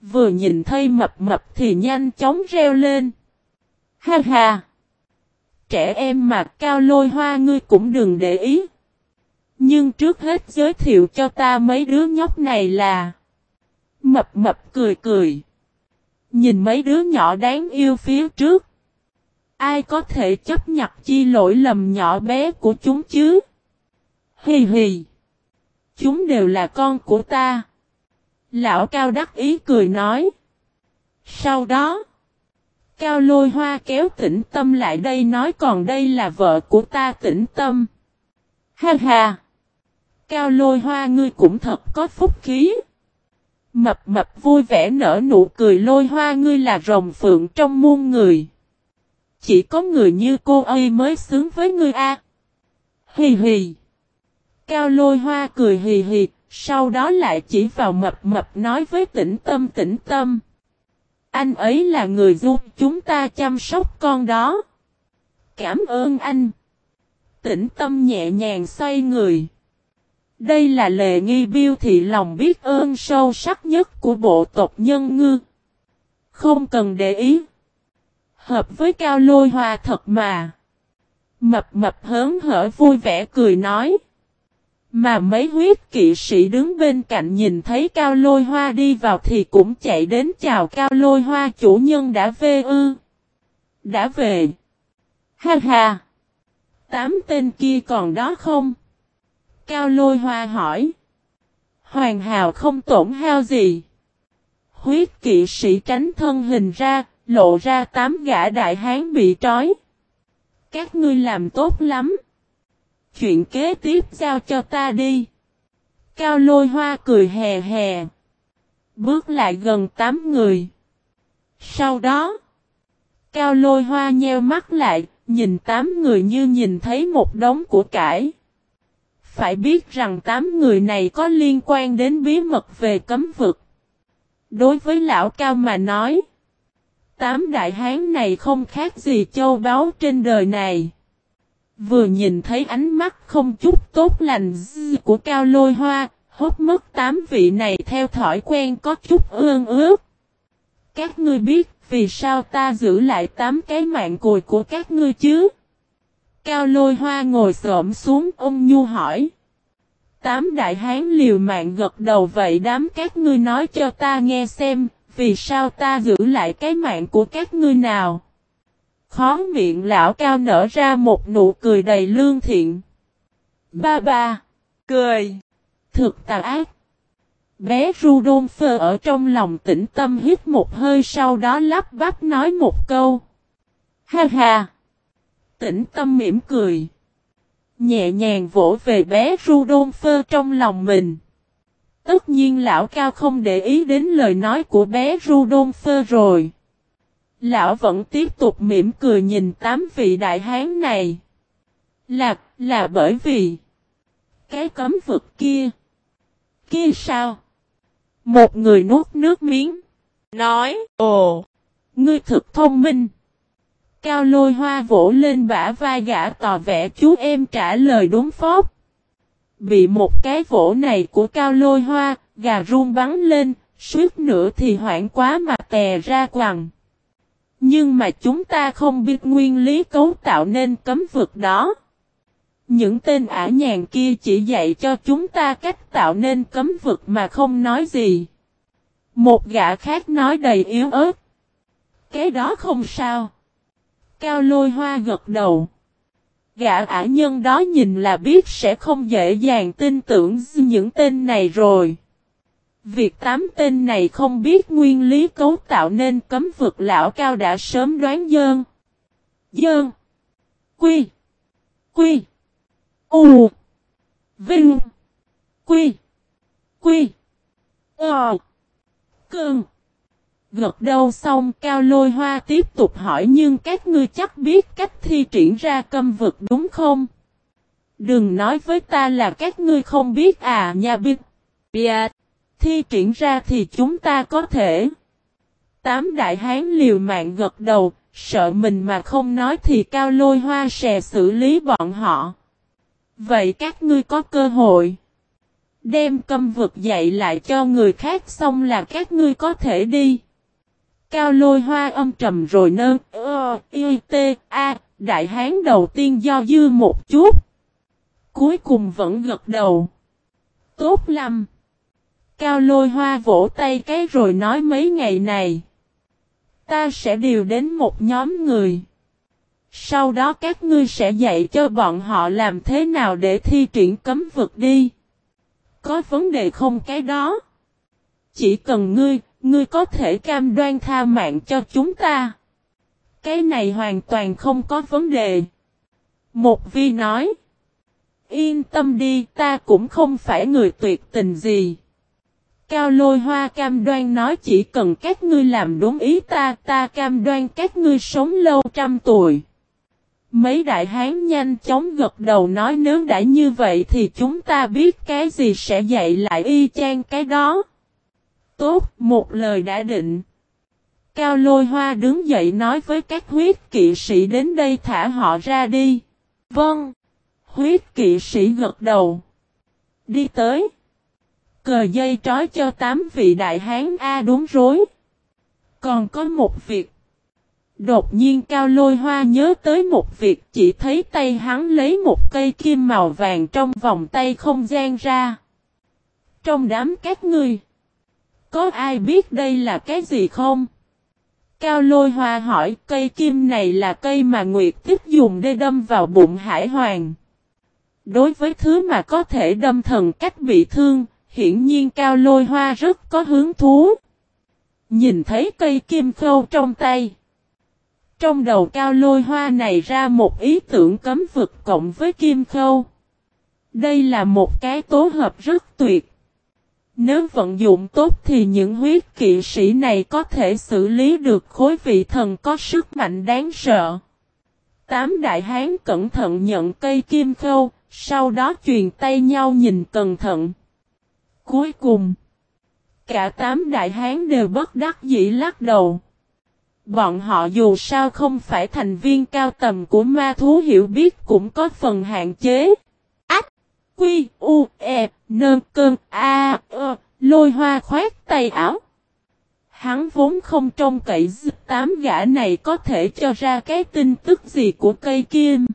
Vừa nhìn thấy mập mập thì nhanh chóng reo lên. Ha ha! Trẻ em mà cao lôi hoa ngươi cũng đừng để ý. Nhưng trước hết giới thiệu cho ta mấy đứa nhóc này là Mập mập cười cười Nhìn mấy đứa nhỏ đáng yêu phía trước Ai có thể chấp nhận chi lỗi lầm nhỏ bé của chúng chứ Hì hì Chúng đều là con của ta Lão Cao đắc ý cười nói Sau đó Cao lôi hoa kéo tĩnh tâm lại đây nói còn đây là vợ của ta tĩnh tâm Ha ha Cao lôi hoa ngươi cũng thật có phúc khí. Mập mập vui vẻ nở nụ cười lôi hoa ngươi là rồng phượng trong muôn người. Chỉ có người như cô ấy mới xứng với ngươi a. Hì hì. Cao lôi hoa cười hì hì, sau đó lại chỉ vào mập mập nói với tĩnh tâm tĩnh tâm. Anh ấy là người giúp chúng ta chăm sóc con đó. Cảm ơn anh. Tĩnh tâm nhẹ nhàng xoay người. Đây là lệ nghi biêu thị lòng biết ơn sâu sắc nhất của bộ tộc nhân ngư. Không cần để ý. Hợp với cao lôi hoa thật mà. Mập mập hớn hở vui vẻ cười nói. Mà mấy huyết kỵ sĩ đứng bên cạnh nhìn thấy cao lôi hoa đi vào thì cũng chạy đến chào cao lôi hoa chủ nhân đã về ư. Đã về. Ha ha. Tám tên kia còn đó không? Cao lôi hoa hỏi. Hoàn hào không tổn hao gì. Huyết kỵ sĩ tránh thân hình ra, lộ ra tám gã đại hán bị trói. Các ngươi làm tốt lắm. Chuyện kế tiếp giao cho ta đi. Cao lôi hoa cười hè hè. Bước lại gần tám người. Sau đó, Cao lôi hoa nheo mắt lại, nhìn tám người như nhìn thấy một đống của cải. Phải biết rằng tám người này có liên quan đến bí mật về cấm vực. Đối với lão cao mà nói, tám đại hán này không khác gì châu báu trên đời này. Vừa nhìn thấy ánh mắt không chút tốt lành của cao lôi hoa, hốt mất tám vị này theo thói quen có chút ương ước. Các ngươi biết vì sao ta giữ lại tám cái mạng cùi của các ngươi chứ? Cao lôi hoa ngồi xổm xuống ông Nhu hỏi. Tám đại hán liều mạng gật đầu vậy đám các ngươi nói cho ta nghe xem, vì sao ta giữ lại cái mạng của các ngươi nào? Khó miệng lão cao nở ra một nụ cười đầy lương thiện. Ba ba, cười, thực tà ác. Bé Rudolph ở trong lòng tĩnh tâm hít một hơi sau đó lắp bắp nói một câu. Ha ha! Tĩnh tâm mỉm cười. Nhẹ nhàng vỗ về bé Rudolph trong lòng mình. Tất nhiên lão cao không để ý đến lời nói của bé Rudolph rồi. Lão vẫn tiếp tục mỉm cười nhìn tám vị đại hán này. Là, là bởi vì cái cấm vực kia. Kia sao? Một người nuốt nước miếng. Nói, ồ, ngươi thực thông minh. Cao lôi hoa vỗ lên bả vai gã tò vẽ chú em trả lời đúng phóp. Bị một cái vỗ này của cao lôi hoa, gà run bắn lên, suýt nữa thì hoảng quá mà tè ra quằng. Nhưng mà chúng ta không biết nguyên lý cấu tạo nên cấm vực đó. Những tên ả nhàn kia chỉ dạy cho chúng ta cách tạo nên cấm vực mà không nói gì. Một gã khác nói đầy yếu ớt. Cái đó không sao. Cao lôi hoa gật đầu. Gã ả nhân đó nhìn là biết sẽ không dễ dàng tin tưởng những tên này rồi. Việc tám tên này không biết nguyên lý cấu tạo nên cấm vực lão cao đã sớm đoán dơn. Dơn. Quy. Quy. U. Vinh. Quy. Quy. Ờ. Cơn. Gật đầu xong, cao lôi hoa tiếp tục hỏi, nhưng các ngươi chắc biết cách thi triển ra câm vực đúng không? Đừng nói với ta là các ngươi không biết à nha biết. Biết. Thi triển ra thì chúng ta có thể. Tám đại hán liều mạng gật đầu, sợ mình mà không nói thì cao lôi hoa sẽ xử lý bọn họ. Vậy các ngươi có cơ hội. Đem câm vực dạy lại cho người khác xong là các ngươi có thể đi. Cao lôi hoa âm trầm rồi nơ, ơ, y, t, a, đại hán đầu tiên do dư một chút. Cuối cùng vẫn gật đầu. Tốt lắm. Cao lôi hoa vỗ tay cái rồi nói mấy ngày này. Ta sẽ điều đến một nhóm người. Sau đó các ngươi sẽ dạy cho bọn họ làm thế nào để thi triển cấm vực đi. Có vấn đề không cái đó? Chỉ cần ngươi, ngươi có thể cam đoan tha mạng cho chúng ta. Cái này hoàn toàn không có vấn đề. Một vi nói. Yên tâm đi, ta cũng không phải người tuyệt tình gì. Cao lôi hoa cam đoan nói chỉ cần các ngươi làm đúng ý ta, ta cam đoan các ngươi sống lâu trăm tuổi. Mấy đại hán nhanh chóng gật đầu nói nếu đã như vậy thì chúng ta biết cái gì sẽ dạy lại y chang cái đó. Tốt, một lời đã định. Cao lôi hoa đứng dậy nói với các huyết kỵ sĩ đến đây thả họ ra đi. Vâng. Huyết kỵ sĩ gật đầu. Đi tới. Cờ dây trói cho tám vị đại hán A đúng rối. Còn có một việc. Đột nhiên cao lôi hoa nhớ tới một việc chỉ thấy tay hắn lấy một cây kim màu vàng trong vòng tay không gian ra. Trong đám các ngươi. Có ai biết đây là cái gì không? Cao lôi hoa hỏi cây kim này là cây mà Nguyệt tiếp dùng để đâm vào bụng hải hoàng. Đối với thứ mà có thể đâm thần cách bị thương, hiển nhiên cao lôi hoa rất có hứng thú. Nhìn thấy cây kim khâu trong tay. Trong đầu cao lôi hoa này ra một ý tưởng cấm vực cộng với kim khâu. Đây là một cái tố hợp rất tuyệt. Nếu vận dụng tốt thì những huyết kỵ sĩ này có thể xử lý được khối vị thần có sức mạnh đáng sợ. Tám đại hán cẩn thận nhận cây kim khâu, sau đó truyền tay nhau nhìn cẩn thận. Cuối cùng, cả tám đại hán đều bất đắc dĩ lắc đầu. Bọn họ dù sao không phải thành viên cao tầm của ma thú hiểu biết cũng có phần hạn chế. Ách! Quy, U, E, Nơn, Cơn, A, Ơ, lôi hoa khoét tay áo. Hắn vốn không trông cậy tám gã này có thể cho ra cái tin tức gì của cây kim.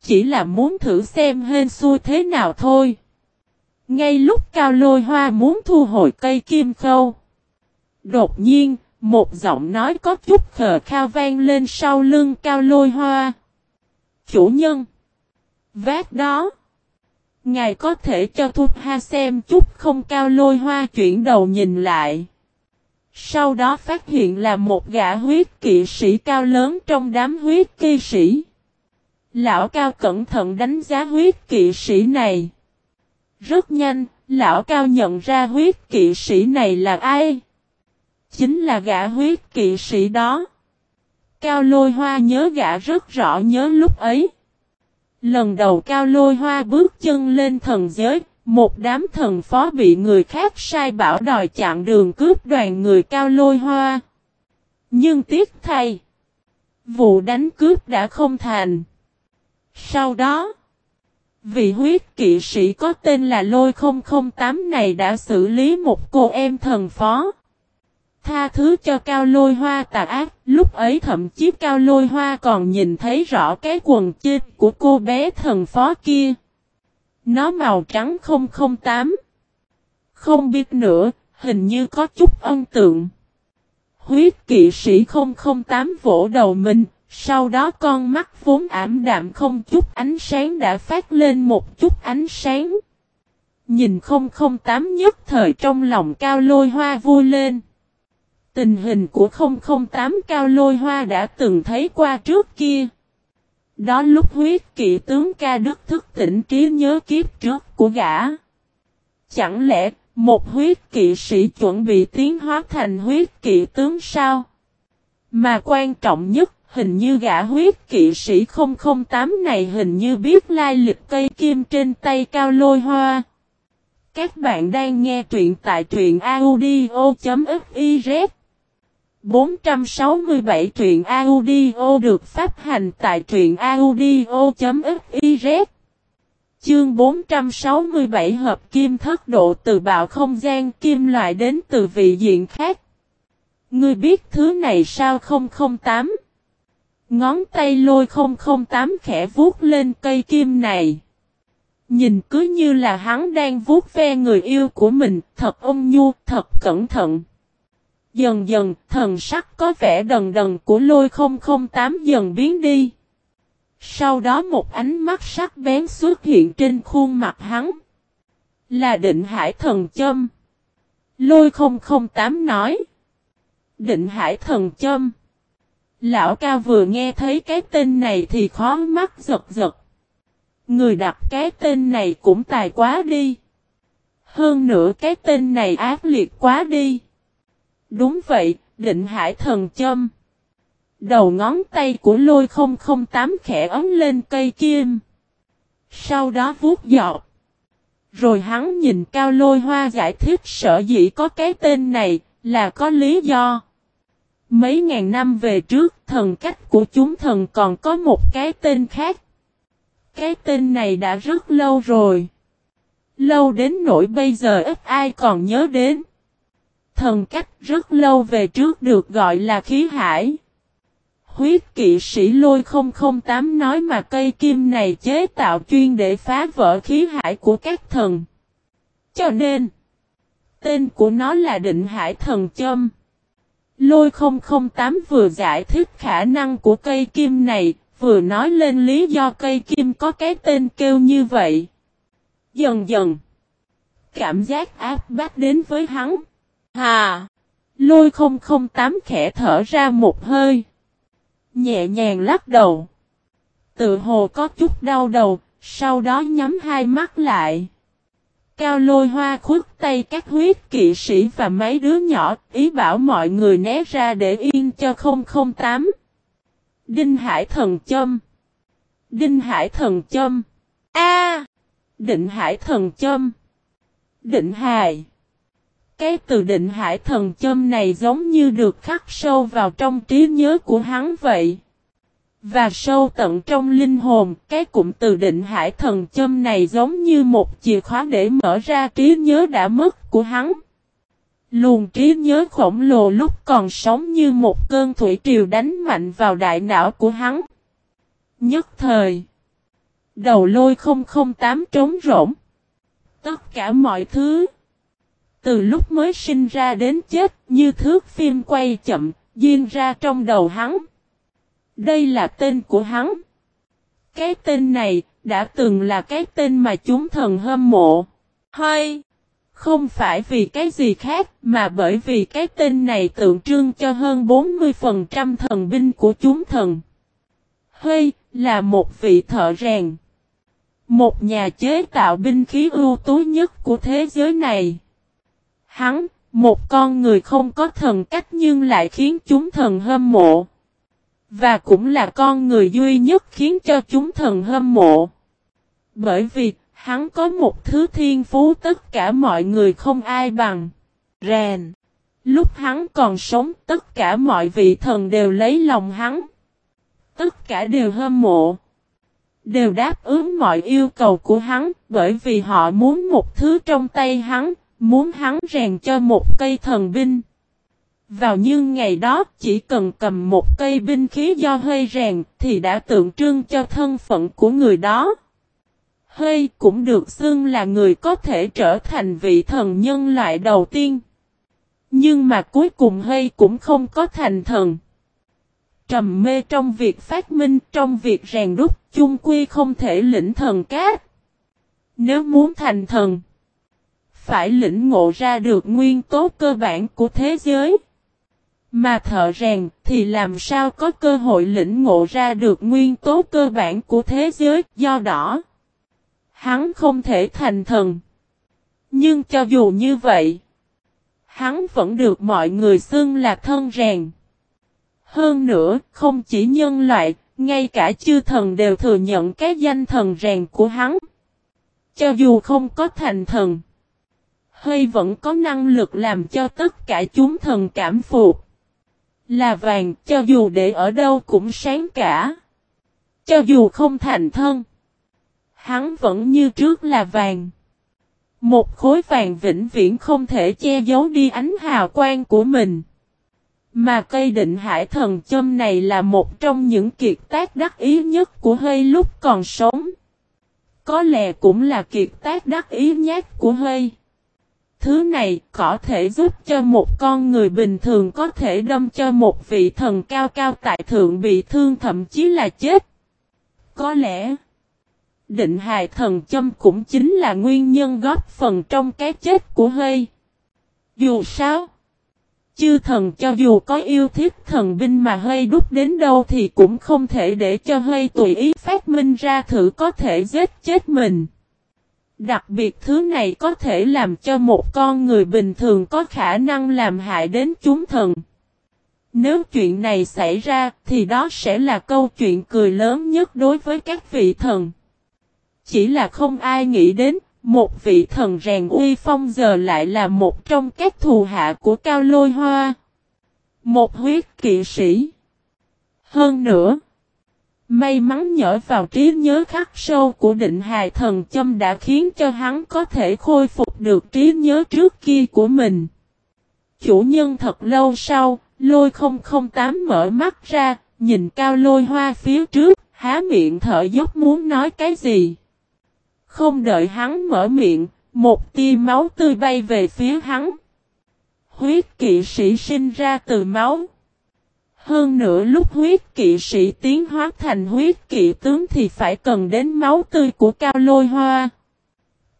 Chỉ là muốn thử xem hên xui thế nào thôi. Ngay lúc cao lôi hoa muốn thu hồi cây kim khâu. Đột nhiên, một giọng nói có chút khờ khao vang lên sau lưng cao lôi hoa. Chủ nhân. Vát đó. Ngài có thể cho Thúc Ha xem chút không cao lôi hoa chuyển đầu nhìn lại. Sau đó phát hiện là một gã huyết kỵ sĩ cao lớn trong đám huyết kỵ sĩ. Lão cao cẩn thận đánh giá huyết kỵ sĩ này. Rất nhanh, lão cao nhận ra huyết kỵ sĩ này là ai? Chính là gã huyết kỵ sĩ đó. Cao lôi hoa nhớ gã rất rõ nhớ lúc ấy. Lần đầu cao lôi hoa bước chân lên thần giới, một đám thần phó bị người khác sai bảo đòi chặn đường cướp đoàn người cao lôi hoa. Nhưng tiếc thay, vụ đánh cướp đã không thành. Sau đó, vị huyết kỵ sĩ có tên là Lôi 008 này đã xử lý một cô em thần phó. Tha thứ cho cao lôi hoa tà ác, lúc ấy thậm chí cao lôi hoa còn nhìn thấy rõ cái quần chết của cô bé thần phó kia. Nó màu trắng 008. Không biết nữa, hình như có chút ân tượng. Huyết kỵ sĩ 008 vỗ đầu mình, sau đó con mắt vốn ảm đạm không chút ánh sáng đã phát lên một chút ánh sáng. Nhìn 008 nhất thời trong lòng cao lôi hoa vui lên. Tình hình của 008 cao lôi hoa đã từng thấy qua trước kia. Đó lúc huyết kỵ tướng ca đức thức tỉnh trí nhớ kiếp trước của gã. Chẳng lẽ một huyết kỵ sĩ chuẩn bị tiến hóa thành huyết kỵ tướng sao? Mà quan trọng nhất, hình như gã huyết kỵ sĩ 008 này hình như biết lai lịch cây kim trên tay cao lôi hoa. Các bạn đang nghe truyện tại truyện audio.fiz 467 truyện audio được phát hành tại truyện audio.fiz Chương 467 hợp kim thất độ từ bạo không gian kim loại đến từ vị diện khác. Ngươi biết thứ này sao 008? Ngón tay lôi 008 khẽ vuốt lên cây kim này. Nhìn cứ như là hắn đang vuốt ve người yêu của mình, thật ôn nhu, thật cẩn thận. Dần dần, thần sắc có vẻ đần đần của lôi 008 dần biến đi. Sau đó một ánh mắt sắc bén xuất hiện trên khuôn mặt hắn. Là định hải thần châm. Lôi 008 nói. Định hải thần châm. Lão ca vừa nghe thấy cái tên này thì khó mắt giật giật. Người đặt cái tên này cũng tài quá đi. Hơn nữa cái tên này ác liệt quá đi. Đúng vậy, định hải thần châm. Đầu ngón tay của lôi 008 khẽ ấm lên cây kim. Sau đó vuốt dọt. Rồi hắn nhìn cao lôi hoa giải thích sở dĩ có cái tên này là có lý do. Mấy ngàn năm về trước thần cách của chúng thần còn có một cái tên khác. Cái tên này đã rất lâu rồi. Lâu đến nỗi bây giờ ít ai còn nhớ đến. Thần cách rất lâu về trước được gọi là khí hải. Huyết kỵ sĩ lôi 008 nói mà cây kim này chế tạo chuyên để phá vỡ khí hải của các thần. Cho nên, tên của nó là định hải thần châm. Lôi 008 vừa giải thích khả năng của cây kim này, vừa nói lên lý do cây kim có cái tên kêu như vậy. Dần dần, cảm giác áp bách đến với hắn. Hà! Lôi 008 khẽ thở ra một hơi. Nhẹ nhàng lắc đầu. Tự hồ có chút đau đầu, sau đó nhắm hai mắt lại. Cao lôi hoa khuất tay các huyết kỵ sĩ và mấy đứa nhỏ, ý bảo mọi người né ra để yên cho 008. Đinh Hải Thần Châm. Đinh Hải Thần Châm. A. Định Hải Thần Châm. Định Hải. Cái từ định hải thần châm này giống như được khắc sâu vào trong trí nhớ của hắn vậy. Và sâu tận trong linh hồn, cái cụm từ định hải thần châm này giống như một chìa khóa để mở ra trí nhớ đã mất của hắn. Luồng trí nhớ khổng lồ lúc còn sống như một cơn thủy triều đánh mạnh vào đại não của hắn. Nhất thời, đầu lôi 008 trống rỗng. Tất cả mọi thứ, từ lúc mới sinh ra đến chết như thước phim quay chậm, diên ra trong đầu hắn. Đây là tên của hắn. Cái tên này đã từng là cái tên mà chúng thần hâm mộ. Hơi! Không phải vì cái gì khác mà bởi vì cái tên này tượng trưng cho hơn 40% thần binh của chúng thần. Hơi là một vị thợ rèn. Một nhà chế tạo binh khí ưu tú nhất của thế giới này. Hắn, một con người không có thần cách nhưng lại khiến chúng thần hâm mộ. Và cũng là con người duy nhất khiến cho chúng thần hâm mộ. Bởi vì, hắn có một thứ thiên phú tất cả mọi người không ai bằng. Rèn. Lúc hắn còn sống, tất cả mọi vị thần đều lấy lòng hắn. Tất cả đều hâm mộ. Đều đáp ứng mọi yêu cầu của hắn, bởi vì họ muốn một thứ trong tay hắn, muốn hắn rèn cho một cây thần binh. Vào nhưng ngày đó chỉ cần cầm một cây binh khí do hơi rèn thì đã tượng trưng cho thân phận của người đó. Hơi cũng được xưng là người có thể trở thành vị thần nhân loại đầu tiên. Nhưng mà cuối cùng hơi cũng không có thành thần. Trầm mê trong việc phát minh, trong việc rèn đúc, chung quy không thể lĩnh thần cát. Nếu muốn thành thần, phải lĩnh ngộ ra được nguyên tố cơ bản của thế giới. Mà thợ rèn thì làm sao có cơ hội lĩnh ngộ ra được nguyên tố cơ bản của thế giới do đó. Hắn không thể thành thần. Nhưng cho dù như vậy, hắn vẫn được mọi người xưng là thân rèn. Hơn nữa, không chỉ nhân loại, ngay cả chư thần đều thừa nhận cái danh thần rèn của hắn. Cho dù không có thành thần, hơi vẫn có năng lực làm cho tất cả chúng thần cảm phục. Là vàng, cho dù để ở đâu cũng sáng cả. Cho dù không thành thân. hắn vẫn như trước là vàng. Một khối vàng vĩnh viễn không thể che giấu đi ánh hào quang của mình. Mà cây định hải thần châm này là một trong những kiệt tác đắc ý nhất của hơi lúc còn sống. Có lẽ cũng là kiệt tác đắc ý nhất của hơi. Thứ này có thể giúp cho một con người bình thường có thể đâm cho một vị thần cao cao tại thượng bị thương thậm chí là chết. Có lẽ, định hài thần châm cũng chính là nguyên nhân góp phần trong cái chết của hơi. Dù sao, chư thần cho dù có yêu thích thần binh mà hơi đúc đến đâu thì cũng không thể để cho hơi tùy ý phát minh ra thử có thể giết chết mình. Đặc biệt thứ này có thể làm cho một con người bình thường có khả năng làm hại đến chúng thần. Nếu chuyện này xảy ra thì đó sẽ là câu chuyện cười lớn nhất đối với các vị thần. Chỉ là không ai nghĩ đến, một vị thần rèn uy phong giờ lại là một trong các thù hạ của Cao Lôi Hoa. Một huyết kỵ sĩ. Hơn nữa, May mắn nhở vào trí nhớ khắc sâu của định hài thần châm đã khiến cho hắn có thể khôi phục được trí nhớ trước kia của mình. Chủ nhân thật lâu sau, lôi 008 mở mắt ra, nhìn cao lôi hoa phía trước, há miệng thở dốc muốn nói cái gì. Không đợi hắn mở miệng, một tia máu tươi bay về phía hắn. Huyết kỵ sĩ sinh ra từ máu. Hơn nữa lúc huyết kỵ sĩ tiến hóa thành huyết kỵ tướng thì phải cần đến máu tươi của cao lôi hoa.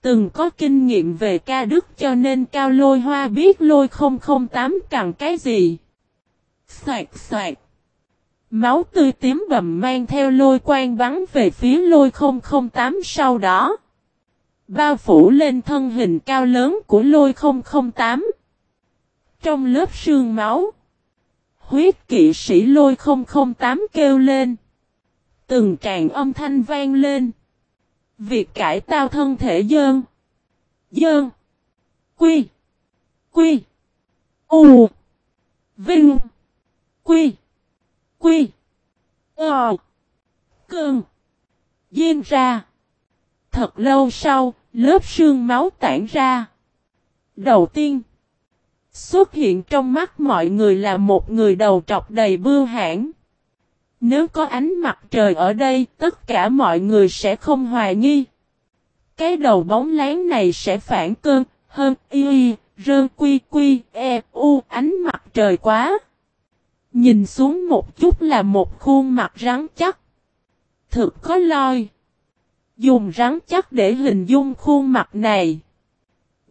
Từng có kinh nghiệm về ca đức cho nên cao lôi hoa biết lôi 008 cần cái gì. Xoạt xoạt. Máu tươi tím bầm mang theo lôi quang bắn về phía lôi 008 sau đó. Bao phủ lên thân hình cao lớn của lôi 008. Trong lớp sương máu. Huyết kỵ sĩ lôi 008 kêu lên. Từng tràn âm thanh vang lên. Việc cải tạo thân thể dơn. Dơn. Quy. Quy. U. Vinh. Quy. Quy. Ờ. Cơn. Diên ra. Thật lâu sau, lớp sương máu tản ra. Đầu tiên. Xuất hiện trong mắt mọi người là một người đầu trọc đầy bưu hãn. Nếu có ánh mặt trời ở đây, tất cả mọi người sẽ không hoài nghi. Cái đầu bóng láng này sẽ phản cơn, hơn, y, y, rơ, quy, quy, e, u, ánh mặt trời quá. Nhìn xuống một chút là một khuôn mặt rắn chắc. Thực có loi. Dùng rắn chắc để hình dung khuôn mặt này.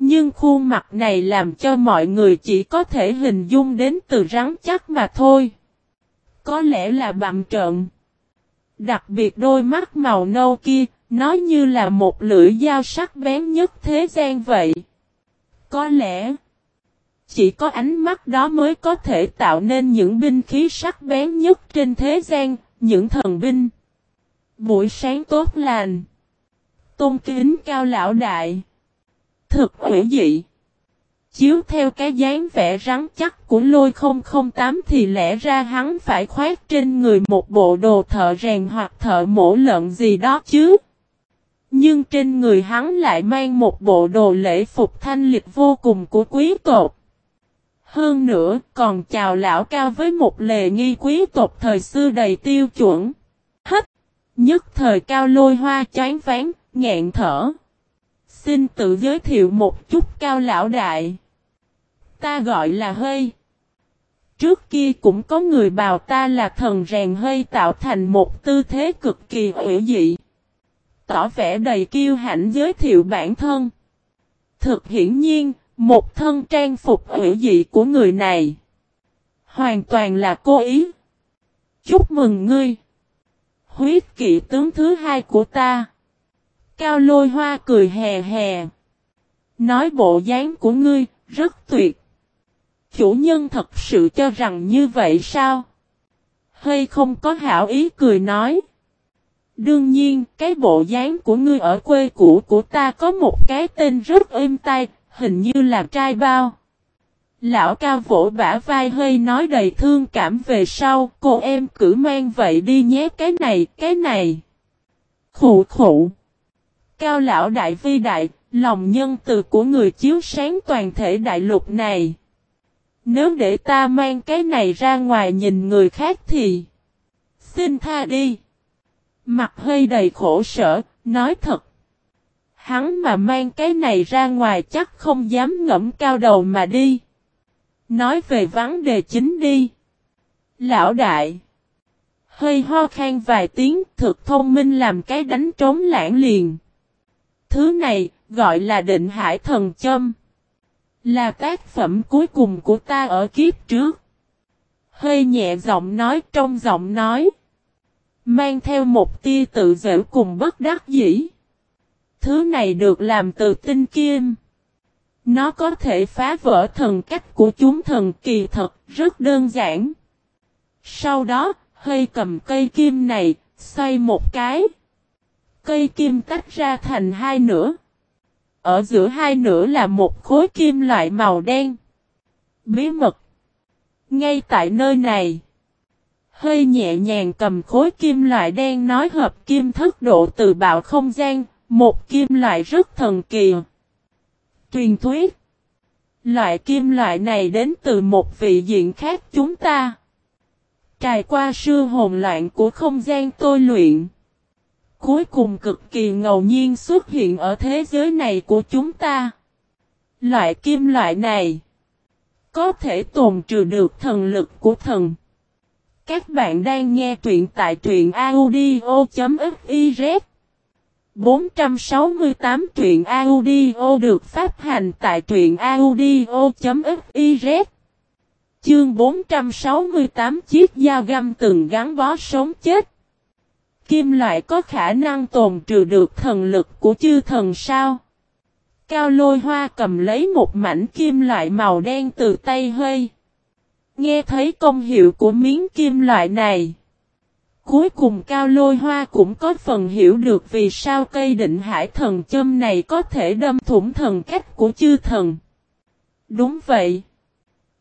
Nhưng khuôn mặt này làm cho mọi người chỉ có thể hình dung đến từ rắn chắc mà thôi. Có lẽ là bặm trợn. Đặc biệt đôi mắt màu nâu kia, nó như là một lưỡi dao sắc bén nhất thế gian vậy. Có lẽ, chỉ có ánh mắt đó mới có thể tạo nên những binh khí sắc bén nhất trên thế gian, những thần binh. Buổi sáng tốt lành. Tôn kính cao lão đại thực hữu dị. Chiếu theo cái dáng vẻ rắn chắc của lôi 008 thì lẽ ra hắn phải khoét trên người một bộ đồ thợ rèn hoặc thợ mổ lợn gì đó chứ. Nhưng trên người hắn lại mang một bộ đồ lễ phục thanh lịch vô cùng của quý tộc. Hơn nữa còn chào lão cao với một lề nghi quý tộc thời xưa đầy tiêu chuẩn. Hết! Nhất thời cao lôi hoa chán ván, ngẹn thở. Xin tự giới thiệu một chút cao lão đại. Ta gọi là hơi. Trước kia cũng có người bào ta là thần rèn hơi tạo thành một tư thế cực kỳ hữu dị. Tỏ vẻ đầy kiêu hãnh giới thiệu bản thân. Thực hiển nhiên, một thân trang phục hữu dị của người này. Hoàn toàn là cố ý. Chúc mừng ngươi. Huyết kỵ tướng thứ hai của ta. Cao lôi hoa cười hè hè. Nói bộ dáng của ngươi, rất tuyệt. Chủ nhân thật sự cho rằng như vậy sao? Hay không có hảo ý cười nói. Đương nhiên, cái bộ dáng của ngươi ở quê cũ của ta có một cái tên rất êm tai, hình như là trai bao. Lão cao vỗ bả vai hơi nói đầy thương cảm về sau, cô em cử mang vậy đi nhé cái này, cái này. Khủ khủ cao lão đại vi đại, lòng nhân từ của người chiếu sáng toàn thể đại lục này. Nếu để ta mang cái này ra ngoài nhìn người khác thì... Xin tha đi. Mặt hơi đầy khổ sở, nói thật. Hắn mà mang cái này ra ngoài chắc không dám ngẫm cao đầu mà đi. Nói về vấn đề chính đi. Lão đại. Hơi ho khan vài tiếng thực thông minh làm cái đánh trống lãng liền. Thứ này gọi là định hải thần châm. Là tác phẩm cuối cùng của ta ở kiếp trước. Hơi nhẹ giọng nói trong giọng nói. Mang theo một tia tự dễ cùng bất đắc dĩ. Thứ này được làm từ tinh kim. Nó có thể phá vỡ thần cách của chúng thần kỳ thật, rất đơn giản. Sau đó, hơi cầm cây kim này, xoay một cái. Cây kim tách ra thành hai nửa. Ở giữa hai nửa là một khối kim loại màu đen. Bí mật. Ngay tại nơi này. Hơi nhẹ nhàng cầm khối kim loại đen nói hợp kim thất độ từ bạo không gian. Một kim loại rất thần kỳ. Truyền thuyết. Loại kim loại này đến từ một vị diện khác chúng ta. Trải qua sư hồn loạn của không gian tôi luyện. Cuối cùng cực kỳ ngầu nhiên xuất hiện ở thế giới này của chúng ta. Loại kim loại này có thể tồn trừ được thần lực của thần. Các bạn đang nghe truyện tại truyện audio.fiz 468 truyện audio được phát hành tại truyện audio.fiz Chương 468 chiếc dao găm từng gắn bó sống chết. Kim loại có khả năng tồn trừ được thần lực của chư thần sao? Cao lôi hoa cầm lấy một mảnh kim loại màu đen từ tay hơi. Nghe thấy công hiệu của miếng kim loại này. Cuối cùng Cao Lôi Hoa cũng có phần hiểu được vì sao cây định hải thần châm này có thể đâm thủng thần cách của chư thần. Đúng vậy.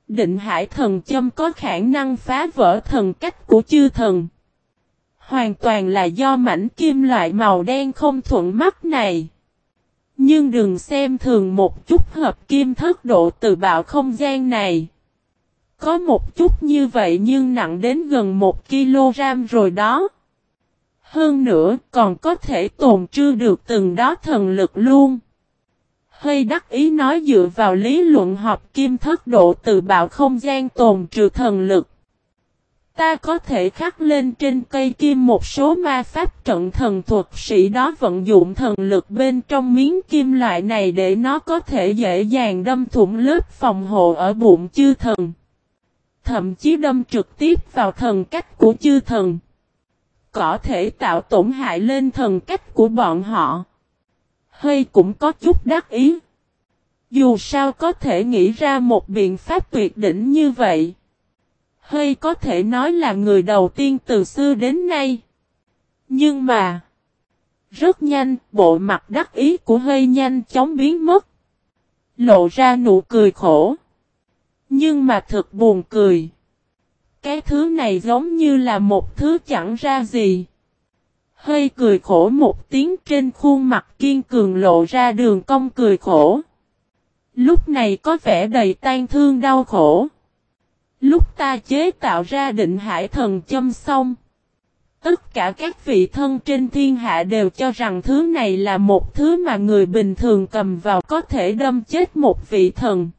Định hải thần châm có khả năng phá vỡ thần cách của chư thần. Hoàn toàn là do mảnh kim loại màu đen không thuận mắt này. Nhưng đừng xem thường một chút hợp kim thất độ từ bạo không gian này. Có một chút như vậy nhưng nặng đến gần 1 kg rồi đó. Hơn nữa, còn có thể tồn trư được từng đó thần lực luôn. Hơi đắc ý nói dựa vào lý luận học kim thất độ từ bạo không gian tồn trừ thần lực. Ta có thể khắc lên trên cây kim một số ma pháp trận thần thuật sĩ đó vận dụng thần lực bên trong miếng kim loại này để nó có thể dễ dàng đâm thủng lớp phòng hộ ở bụng chư thần. Thậm chí đâm trực tiếp vào thần cách của chư thần. Có thể tạo tổn hại lên thần cách của bọn họ. Hơi cũng có chút đắc ý. Dù sao có thể nghĩ ra một biện pháp tuyệt đỉnh như vậy. Hơi có thể nói là người đầu tiên từ xưa đến nay. Nhưng mà. Rất nhanh, bộ mặt đắc ý của hơi nhanh chóng biến mất. Lộ ra nụ cười khổ. Nhưng mà thật buồn cười. Cái thứ này giống như là một thứ chẳng ra gì. Hơi cười khổ một tiếng trên khuôn mặt kiên cường lộ ra đường cong cười khổ. Lúc này có vẻ đầy tan thương đau khổ. Lúc ta chế tạo ra định hải thần châm xong. Tất cả các vị thân trên thiên hạ đều cho rằng thứ này là một thứ mà người bình thường cầm vào có thể đâm chết một vị thần.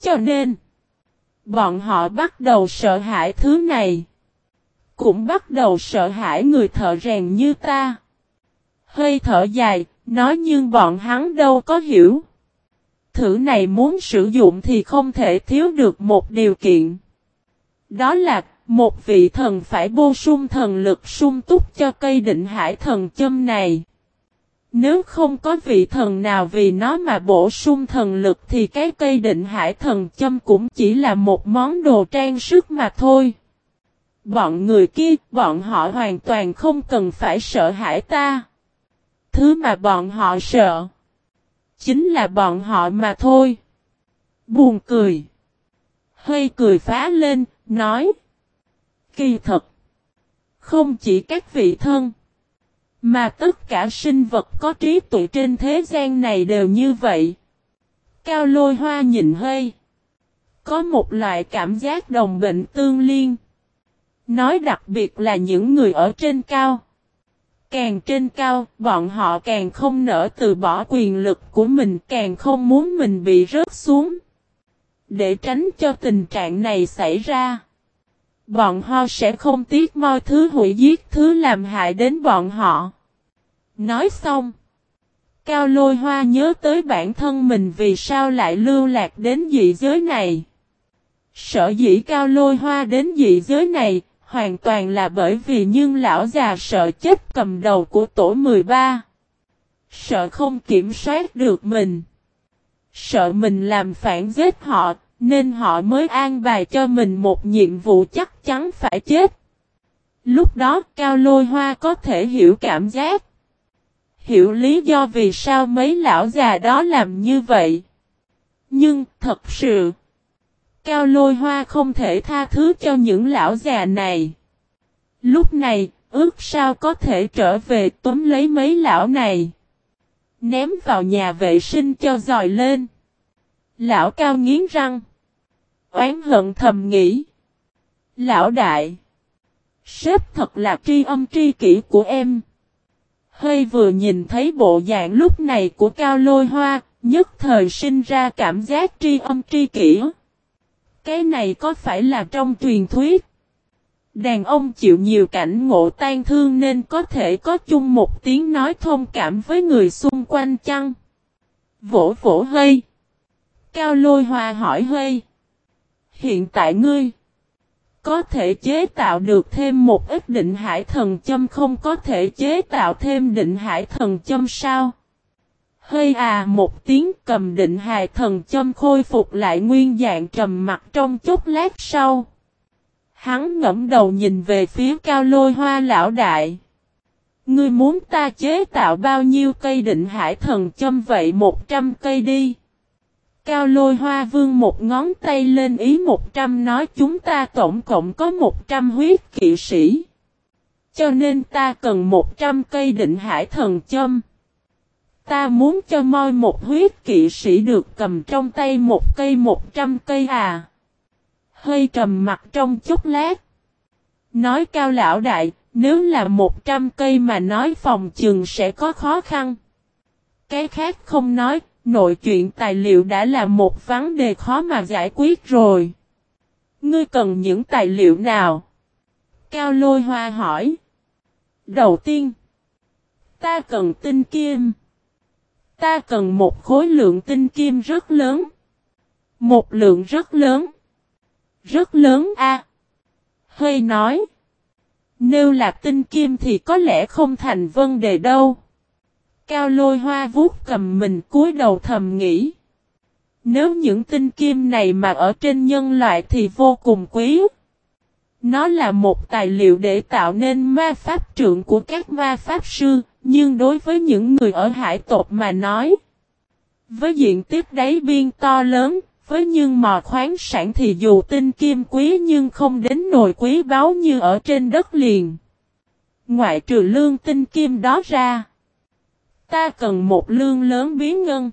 Cho nên, bọn họ bắt đầu sợ hãi thứ này. Cũng bắt đầu sợ hãi người thợ rèn như ta. Hơi thở dài, nói nhưng bọn hắn đâu có hiểu. Thử này muốn sử dụng thì không thể thiếu được một điều kiện. Đó là một vị thần phải bổ sung thần lực sung túc cho cây định hải thần châm này. Nếu không có vị thần nào vì nó mà bổ sung thần lực thì cái cây định hải thần châm cũng chỉ là một món đồ trang sức mà thôi. Bọn người kia, bọn họ hoàn toàn không cần phải sợ hãi ta. Thứ mà bọn họ sợ, chính là bọn họ mà thôi. Buồn cười. Hơi cười phá lên, nói. Kỳ thật. Không chỉ các vị thân Mà tất cả sinh vật có trí tuệ trên thế gian này đều như vậy. Cao lôi hoa nhìn hơi. Có một loại cảm giác đồng bệnh tương liên. Nói đặc biệt là những người ở trên cao. Càng trên cao, bọn họ càng không nỡ từ bỏ quyền lực của mình, càng không muốn mình bị rớt xuống. Để tránh cho tình trạng này xảy ra. Bọn họ sẽ không tiếc mọi thứ hủy giết thứ làm hại đến bọn họ. Nói xong. Cao lôi hoa nhớ tới bản thân mình vì sao lại lưu lạc đến dị giới này. Sở dĩ cao lôi hoa đến dị giới này, hoàn toàn là bởi vì nhưng lão già sợ chết cầm đầu của tổ 13. Sợ không kiểm soát được mình. Sợ mình làm phản giết họ, nên họ mới an bài cho mình một nhiệm vụ chắc chắn phải chết. Lúc đó Cao Lôi Hoa có thể hiểu cảm giác. Hiểu lý do vì sao mấy lão già đó làm như vậy. Nhưng thật sự, Cao Lôi Hoa không thể tha thứ cho những lão già này. Lúc này, ước sao có thể trở về túm lấy mấy lão này. Ném vào nhà vệ sinh cho dòi lên. Lão Cao nghiến răng. Oán hận thầm nghĩ. Lão đại. Sếp thật là tri âm tri kỷ của em. Hơi vừa nhìn thấy bộ dạng lúc này của Cao Lôi Hoa, nhất thời sinh ra cảm giác tri âm tri kỷ. Cái này có phải là trong truyền thuyết? Đàn ông chịu nhiều cảnh ngộ tan thương nên có thể có chung một tiếng nói thông cảm với người xung quanh chăng? Vỗ vỗ hơi. Cao lôi hoa hỏi hơi. Hiện tại ngươi có thể chế tạo được thêm một ít định hải thần châm không có thể chế tạo thêm định hải thần châm sao? Hơi à một tiếng cầm định hải thần châm khôi phục lại nguyên dạng trầm mặt trong chút lát sau. Hắn ngẫm đầu nhìn về phía cao lôi hoa lão đại. Ngươi muốn ta chế tạo bao nhiêu cây định hải thần châm vậy 100 cây đi. Cao lôi hoa vương một ngón tay lên ý 100 nói chúng ta tổng cộng có 100 huyết kỵ sĩ. Cho nên ta cần 100 cây định hải thần châm. Ta muốn cho moi một huyết kỵ sĩ được cầm trong tay một cây 100 cây à. Hơi trầm mặt trong chút lát. Nói cao lão đại, nếu là 100 cây mà nói phòng trường sẽ có khó khăn. Cái khác không nói, Nội chuyện tài liệu đã là một vấn đề khó mà giải quyết rồi. Ngươi cần những tài liệu nào? Cao lôi hoa hỏi. Đầu tiên, ta cần tinh kim. Ta cần một khối lượng tinh kim rất lớn. Một lượng rất lớn. Rất lớn a. À. Hơi nói. Nếu là tinh kim thì có lẽ không thành vấn đề đâu. Cao lôi hoa vuốt cầm mình cúi đầu thầm nghĩ. Nếu những tinh kim này mà ở trên nhân loại thì vô cùng quý. Nó là một tài liệu để tạo nên ma pháp trượng của các ma pháp sư, nhưng đối với những người ở hải tộc mà nói. Với diện tích đáy biên to lớn, với nhưng mò khoáng sản thì dù tinh kim quý nhưng không đến nồi quý báu như ở trên đất liền. Ngoại trừ lương tinh kim đó ra. Ta cần một lương lớn biến ngân.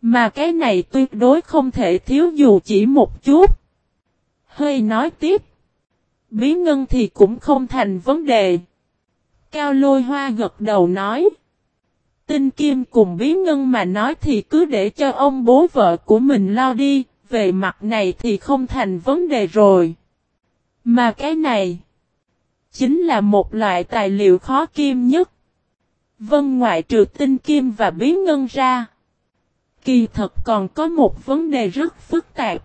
Mà cái này tuyệt đối không thể thiếu dù chỉ một chút. Hơi nói tiếp. Biến ngân thì cũng không thành vấn đề. Cao lôi hoa gật đầu nói. Tinh kim cùng bí ngân mà nói thì cứ để cho ông bố vợ của mình lo đi. Về mặt này thì không thành vấn đề rồi. Mà cái này. Chính là một loại tài liệu khó kim nhất. Vân ngoại trừ tinh kim và bí ngân ra. Kỳ thật còn có một vấn đề rất phức tạp.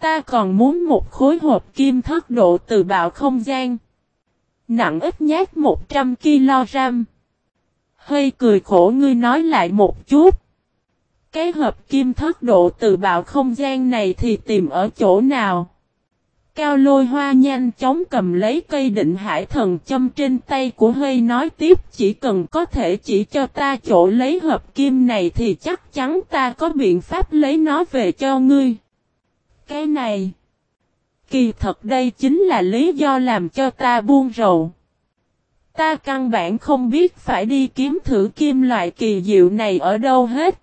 Ta còn muốn một khối hộp kim thất độ từ bạo không gian. Nặng ít nhát 100 kg. Hơi cười khổ ngươi nói lại một chút. Cái hộp kim thất độ từ bạo không gian này thì tìm ở chỗ nào? Cao lôi hoa nhanh chóng cầm lấy cây định hải thần châm trên tay của hơi nói tiếp chỉ cần có thể chỉ cho ta chỗ lấy hợp kim này thì chắc chắn ta có biện pháp lấy nó về cho ngươi. Cái này, kỳ thật đây chính là lý do làm cho ta buông rầu. Ta căn bản không biết phải đi kiếm thử kim loại kỳ diệu này ở đâu hết.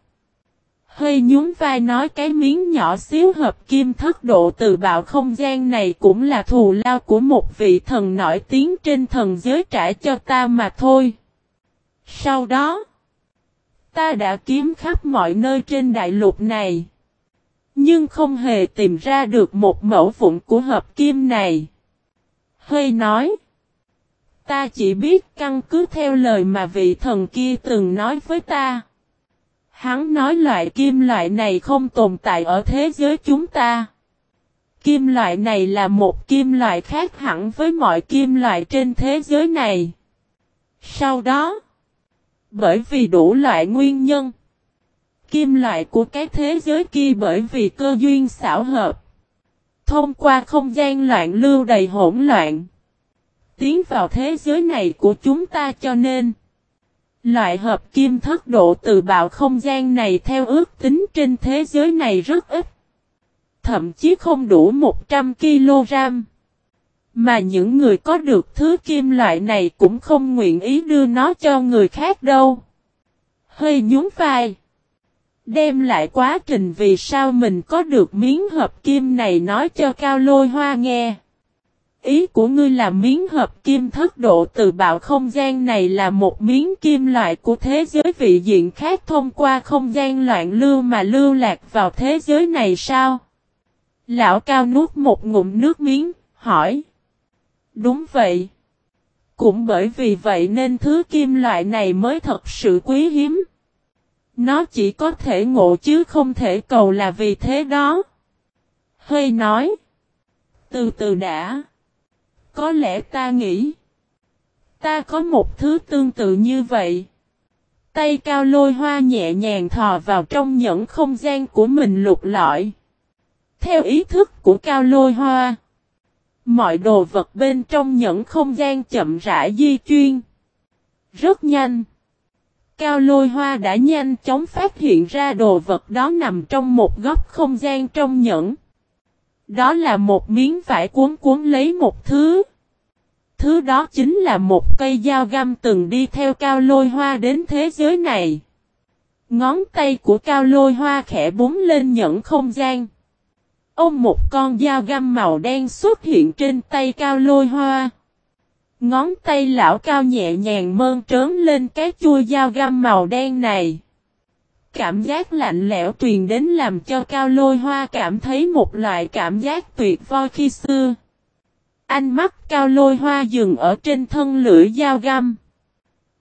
Hơi nhún vai nói cái miếng nhỏ xíu hợp kim thất độ từ bạo không gian này cũng là thù lao của một vị thần nổi tiếng trên thần giới trả cho ta mà thôi. Sau đó, ta đã kiếm khắp mọi nơi trên đại lục này. Nhưng không hề tìm ra được một mẫu vụn của hợp kim này. Hơi nói. Ta chỉ biết căn cứ theo lời mà vị thần kia từng nói với ta. Hắn nói loại kim loại này không tồn tại ở thế giới chúng ta. Kim loại này là một kim loại khác hẳn với mọi kim loại trên thế giới này. Sau đó, bởi vì đủ loại nguyên nhân, kim loại của cái thế giới kia bởi vì cơ duyên xảo hợp, thông qua không gian loạn lưu đầy hỗn loạn, tiến vào thế giới này của chúng ta cho nên Loại hợp kim thất độ từ bạo không gian này theo ước tính trên thế giới này rất ít. Thậm chí không đủ 100 kg. Mà những người có được thứ kim loại này cũng không nguyện ý đưa nó cho người khác đâu. Hơi nhún vai. Đem lại quá trình vì sao mình có được miếng hợp kim này nói cho Cao Lôi Hoa nghe. Ý của ngươi là miếng hợp kim thất độ từ bạo không gian này là một miếng kim loại của thế giới vị diện khác thông qua không gian loạn lưu mà lưu lạc vào thế giới này sao? Lão cao nuốt một ngụm nước miếng, hỏi. Đúng vậy. Cũng bởi vì vậy nên thứ kim loại này mới thật sự quý hiếm. Nó chỉ có thể ngộ chứ không thể cầu là vì thế đó. Hơi nói. Từ từ đã. Có lẽ ta nghĩ. Ta có một thứ tương tự như vậy. Tay cao lôi hoa nhẹ nhàng thò vào trong những không gian của mình lục lọi. Theo ý thức của cao lôi hoa. Mọi đồ vật bên trong những không gian chậm rãi di chuyên. Rất nhanh. Cao lôi hoa đã nhanh chóng phát hiện ra đồ vật đó nằm trong một góc không gian trong nhẫn. Đó là một miếng vải cuốn cuốn lấy một thứ. Thứ đó chính là một cây dao găm từng đi theo cao lôi hoa đến thế giới này. Ngón tay của cao lôi hoa khẽ búng lên nhẫn không gian. Ông một con dao găm màu đen xuất hiện trên tay cao lôi hoa. Ngón tay lão cao nhẹ nhàng mơn trớn lên cái chua dao găm màu đen này. Cảm giác lạnh lẽo truyền đến làm cho cao lôi hoa cảm thấy một loại cảm giác tuyệt vời khi xưa. Ánh mắt cao lôi hoa dừng ở trên thân lưỡi dao găm.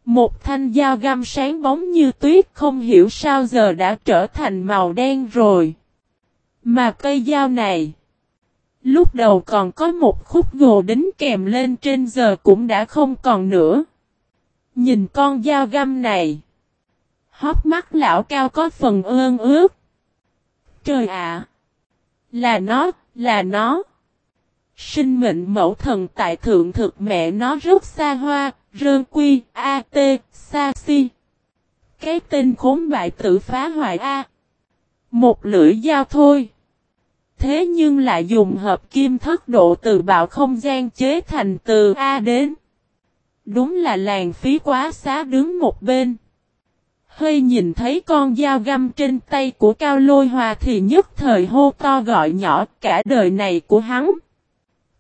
Một thanh dao găm sáng bóng như tuyết không hiểu sao giờ đã trở thành màu đen rồi. Mà cây dao này, lúc đầu còn có một khúc gồ đính kèm lên trên giờ cũng đã không còn nữa. Nhìn con dao găm này, hót mắt lão cao có phần ơn ướt. Trời ạ! là nó, là nó! Sinh mệnh mẫu thần tại thượng thực mẹ nó rất xa hoa, rơn quy, a t, xa si. Cái tên khốn bại tự phá hoại A. Một lưỡi dao thôi. Thế nhưng lại dùng hợp kim thất độ từ bạo không gian chế thành từ A đến. Đúng là làng phí quá xá đứng một bên. Hơi nhìn thấy con dao găm trên tay của Cao Lôi Hòa thì nhất thời hô to gọi nhỏ, cả đời này của hắn.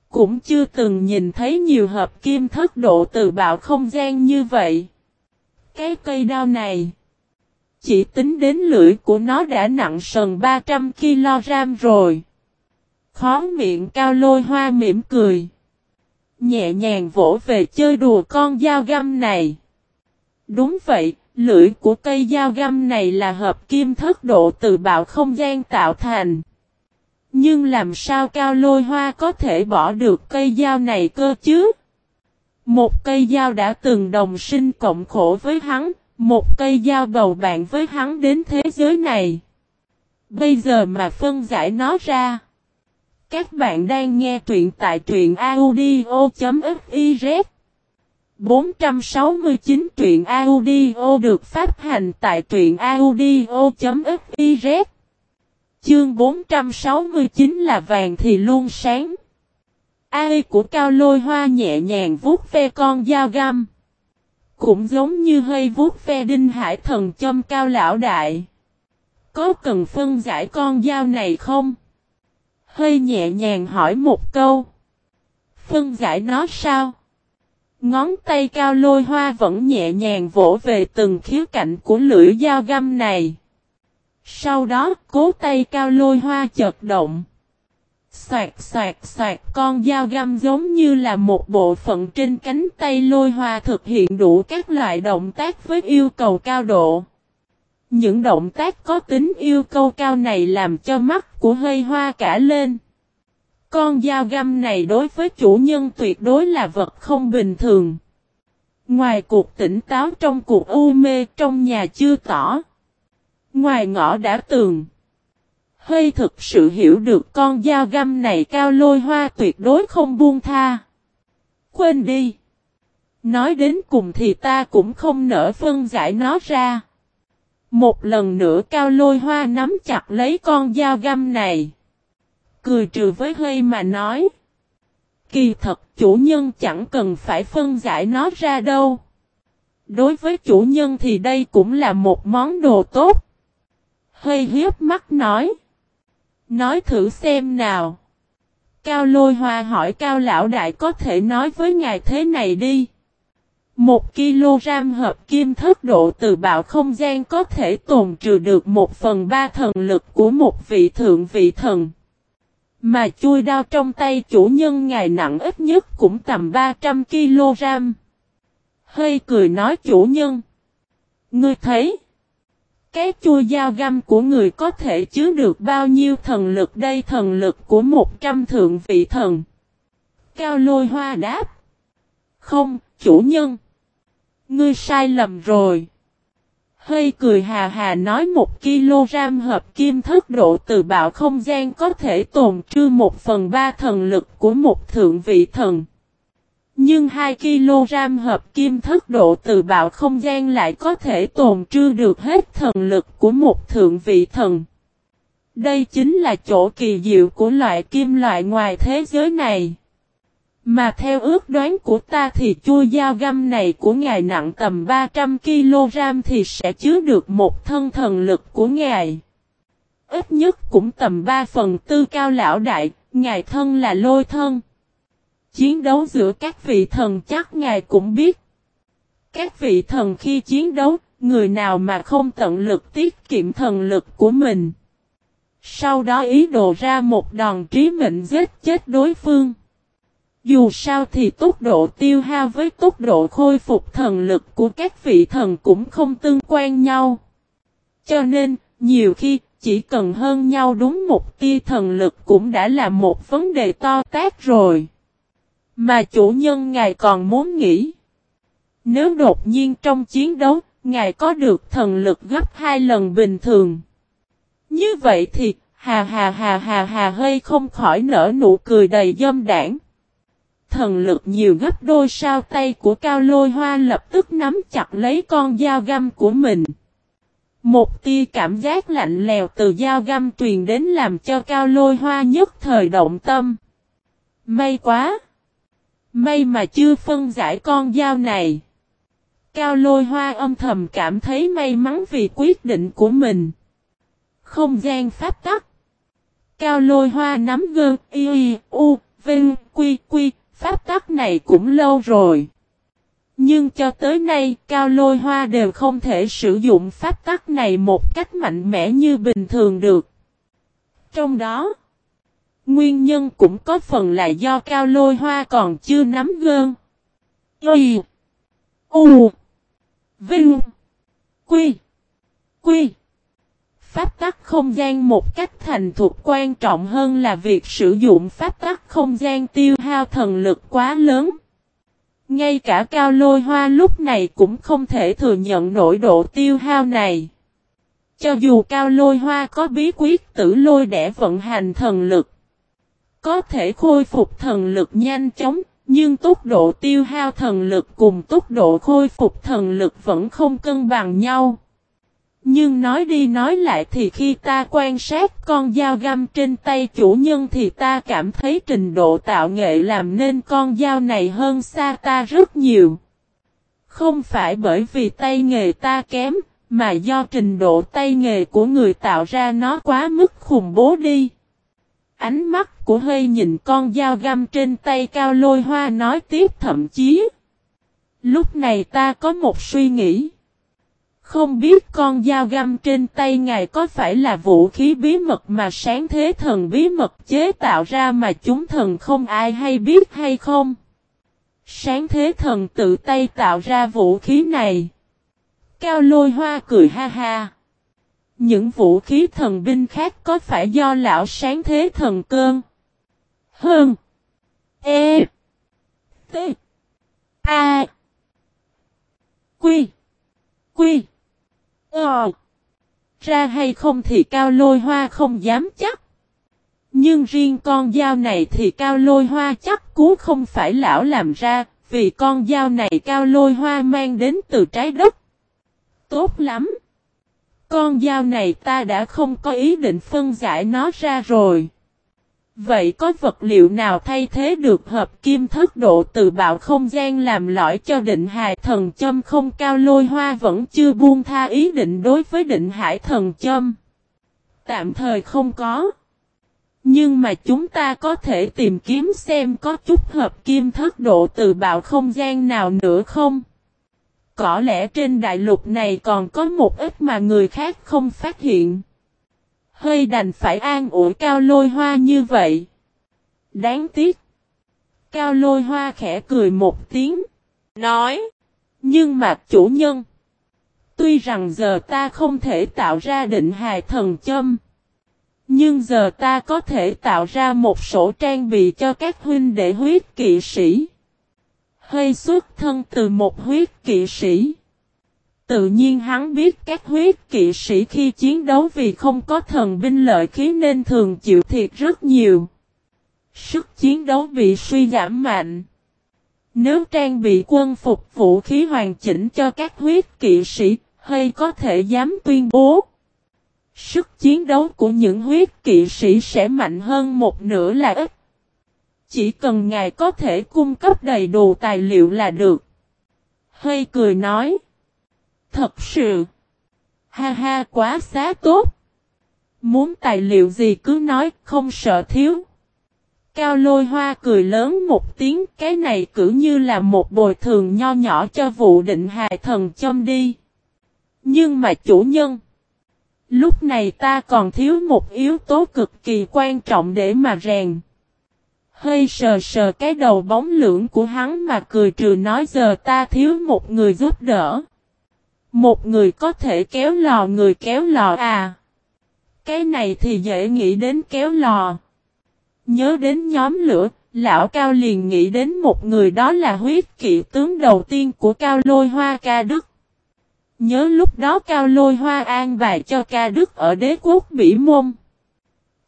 Cũng chưa từng nhìn thấy nhiều hợp kim thất độ từ bạo không gian như vậy. Cái cây đao này. Chỉ tính đến lưỡi của nó đã nặng sần 300 kg rồi. Khó miệng cao lôi hoa mỉm cười. Nhẹ nhàng vỗ về chơi đùa con dao găm này. Đúng vậy, lưỡi của cây dao găm này là hợp kim thất độ từ bạo không gian tạo thành. Nhưng làm sao cao lôi hoa có thể bỏ được cây dao này cơ chứ? Một cây dao đã từng đồng sinh cộng khổ với hắn, một cây dao bầu bạn với hắn đến thế giới này. Bây giờ mà phân giải nó ra. Các bạn đang nghe truyện tại truyện audio.fiz 469 truyện audio được phát hành tại truyện audio.fiz Chương 469 là vàng thì luôn sáng. Ai của cao lôi hoa nhẹ nhàng vuốt ve con dao găm. Cũng giống như hơi vuốt ve đinh hải thần châm cao lão đại. Có cần phân giải con dao này không? Hơi nhẹ nhàng hỏi một câu. Phân giải nó sao? Ngón tay cao lôi hoa vẫn nhẹ nhàng vỗ về từng khía cạnh của lưỡi dao găm này. Sau đó, cố tay cao lôi hoa chật động. Xoạt xoạt xoạt, con dao găm giống như là một bộ phận trên cánh tay lôi hoa thực hiện đủ các loại động tác với yêu cầu cao độ. Những động tác có tính yêu cầu cao này làm cho mắt của hơi hoa cả lên. Con dao găm này đối với chủ nhân tuyệt đối là vật không bình thường. Ngoài cuộc tỉnh táo trong cuộc u mê trong nhà chưa tỏ. Ngoài ngõ đã tường. Hơi thực sự hiểu được con dao găm này cao lôi hoa tuyệt đối không buông tha. Quên đi. Nói đến cùng thì ta cũng không nỡ phân giải nó ra. Một lần nữa cao lôi hoa nắm chặt lấy con dao găm này. Cười trừ với hơi mà nói. Kỳ thật chủ nhân chẳng cần phải phân giải nó ra đâu. Đối với chủ nhân thì đây cũng là một món đồ tốt. Hơi hiếp mắt nói. Nói thử xem nào. Cao lôi hoa hỏi cao lão đại có thể nói với ngài thế này đi. Một kg hợp kim thất độ từ bạo không gian có thể tồn trừ được một phần ba thần lực của một vị thượng vị thần. Mà chui đao trong tay chủ nhân ngài nặng ít nhất cũng tầm 300 kg. Hơi cười nói chủ nhân. Ngươi thấy. Cái chui dao găm của người có thể chứa được bao nhiêu thần lực đây thần lực của 100 thượng vị thần. Cao lôi hoa đáp. Không, chủ nhân. Ngươi sai lầm rồi. Hơi cười hà hà nói một kg hợp kim thức độ từ bạo không gian có thể tồn trư một phần ba thần lực của một thượng vị thần. Nhưng 2 kg hợp kim thức độ từ bạo không gian lại có thể tồn trư được hết thần lực của một thượng vị thần. Đây chính là chỗ kỳ diệu của loại kim loại ngoài thế giới này. Mà theo ước đoán của ta thì chua dao găm này của ngài nặng tầm 300 kg thì sẽ chứa được một thân thần lực của ngài. Ít nhất cũng tầm 3 phần tư cao lão đại, ngài thân là lôi thân. Chiến đấu giữa các vị thần chắc ngài cũng biết. Các vị thần khi chiến đấu, người nào mà không tận lực tiết kiệm thần lực của mình. Sau đó ý đồ ra một đòn trí mệnh giết chết đối phương. Dù sao thì tốc độ tiêu hao với tốc độ khôi phục thần lực của các vị thần cũng không tương quan nhau. Cho nên, nhiều khi, chỉ cần hơn nhau đúng một tia thần lực cũng đã là một vấn đề to tát rồi. Mà chủ nhân ngài còn muốn nghĩ. Nếu đột nhiên trong chiến đấu, ngài có được thần lực gấp hai lần bình thường. Như vậy thì, hà hà hà hà hà hơi không khỏi nở nụ cười đầy dâm đảng thần lực nhiều gấp đôi sao tay của cao lôi hoa lập tức nắm chặt lấy con dao găm của mình. Một tia cảm giác lạnh lèo từ dao găm truyền đến làm cho cao lôi hoa nhất thời động tâm. May quá! May mà chưa phân giải con dao này. Cao lôi hoa âm thầm cảm thấy may mắn vì quyết định của mình. Không gian pháp tắc. Cao lôi hoa nắm gương y, u, vinh, quy quy Pháp tắc này cũng lâu rồi. Nhưng cho tới nay, Cao Lôi Hoa đều không thể sử dụng pháp tắc này một cách mạnh mẽ như bình thường được. Trong đó, nguyên nhân cũng có phần là do Cao Lôi Hoa còn chưa nắm gơn. Y U Vinh Quy Quy Pháp tắc không gian một cách thành thục quan trọng hơn là việc sử dụng pháp tắc không gian tiêu hao thần lực quá lớn. Ngay cả cao lôi hoa lúc này cũng không thể thừa nhận nổi độ tiêu hao này. Cho dù cao lôi hoa có bí quyết tử lôi để vận hành thần lực, có thể khôi phục thần lực nhanh chóng, nhưng tốc độ tiêu hao thần lực cùng tốc độ khôi phục thần lực vẫn không cân bằng nhau. Nhưng nói đi nói lại thì khi ta quan sát con dao găm trên tay chủ nhân thì ta cảm thấy trình độ tạo nghệ làm nên con dao này hơn xa ta rất nhiều. Không phải bởi vì tay nghề ta kém, mà do trình độ tay nghề của người tạo ra nó quá mức khủng bố đi. Ánh mắt của hơi nhìn con dao găm trên tay cao lôi hoa nói tiếp thậm chí. Lúc này ta có một suy nghĩ. Không biết con dao găm trên tay ngài có phải là vũ khí bí mật mà sáng thế thần bí mật chế tạo ra mà chúng thần không ai hay biết hay không? Sáng thế thần tự tay tạo ra vũ khí này. Cao lôi hoa cười ha ha. Những vũ khí thần binh khác có phải do lão sáng thế thần cơn? Hơn. E. T. A. Quy. Quy. Ờ. Ra hay không thì cao lôi hoa không dám chắc. Nhưng riêng con dao này thì cao lôi hoa chắc cú không phải lão làm ra, vì con dao này cao lôi hoa mang đến từ trái đất. Tốt lắm. Con dao này ta đã không có ý định phân giải nó ra rồi. Vậy có vật liệu nào thay thế được hợp kim thất độ từ bạo không gian làm lõi cho định hài thần châm không cao lôi hoa vẫn chưa buông tha ý định đối với định hải thần châm. Tạm thời không có. Nhưng mà chúng ta có thể tìm kiếm xem có chút hợp kim thất độ từ bạo không gian nào nữa không? Có lẽ trên đại lục này còn có một ít mà người khác không phát hiện. Hơi đành phải an ủi cao lôi hoa như vậy. Đáng tiếc. Cao lôi hoa khẽ cười một tiếng. Nói. Nhưng mà chủ nhân. Tuy rằng giờ ta không thể tạo ra định hài thần châm. Nhưng giờ ta có thể tạo ra một sổ trang bị cho các huynh đệ huyết kỵ sĩ. Hơi xuất thân từ một huyết kỵ sĩ. Tự nhiên hắn biết các huyết kỵ sĩ khi chiến đấu vì không có thần binh lợi khí nên thường chịu thiệt rất nhiều. Sức chiến đấu bị suy giảm mạnh. Nếu trang bị quân phục vũ khí hoàn chỉnh cho các huyết kỵ sĩ, hay có thể dám tuyên bố. Sức chiến đấu của những huyết kỵ sĩ sẽ mạnh hơn một nửa là ít. Chỉ cần ngài có thể cung cấp đầy đủ tài liệu là được. hay cười nói. Thật sự. Ha ha, quá xá tốt. Muốn tài liệu gì cứ nói, không sợ thiếu. Cao lôi hoa cười lớn một tiếng, cái này cử như là một bồi thường nho nhỏ cho vụ định hài thần châm đi. Nhưng mà chủ nhân. Lúc này ta còn thiếu một yếu tố cực kỳ quan trọng để mà rèn. Hơi sờ sờ cái đầu bóng lưỡng của hắn mà cười trừ nói giờ ta thiếu một người giúp đỡ. Một người có thể kéo lò người kéo lò à. Cái này thì dễ nghĩ đến kéo lò. Nhớ đến nhóm lửa, lão cao liền nghĩ đến một người đó là huyết kỵ tướng đầu tiên của cao lôi hoa ca đức. Nhớ lúc đó cao lôi hoa an bài cho ca đức ở đế quốc Bỉ Môn.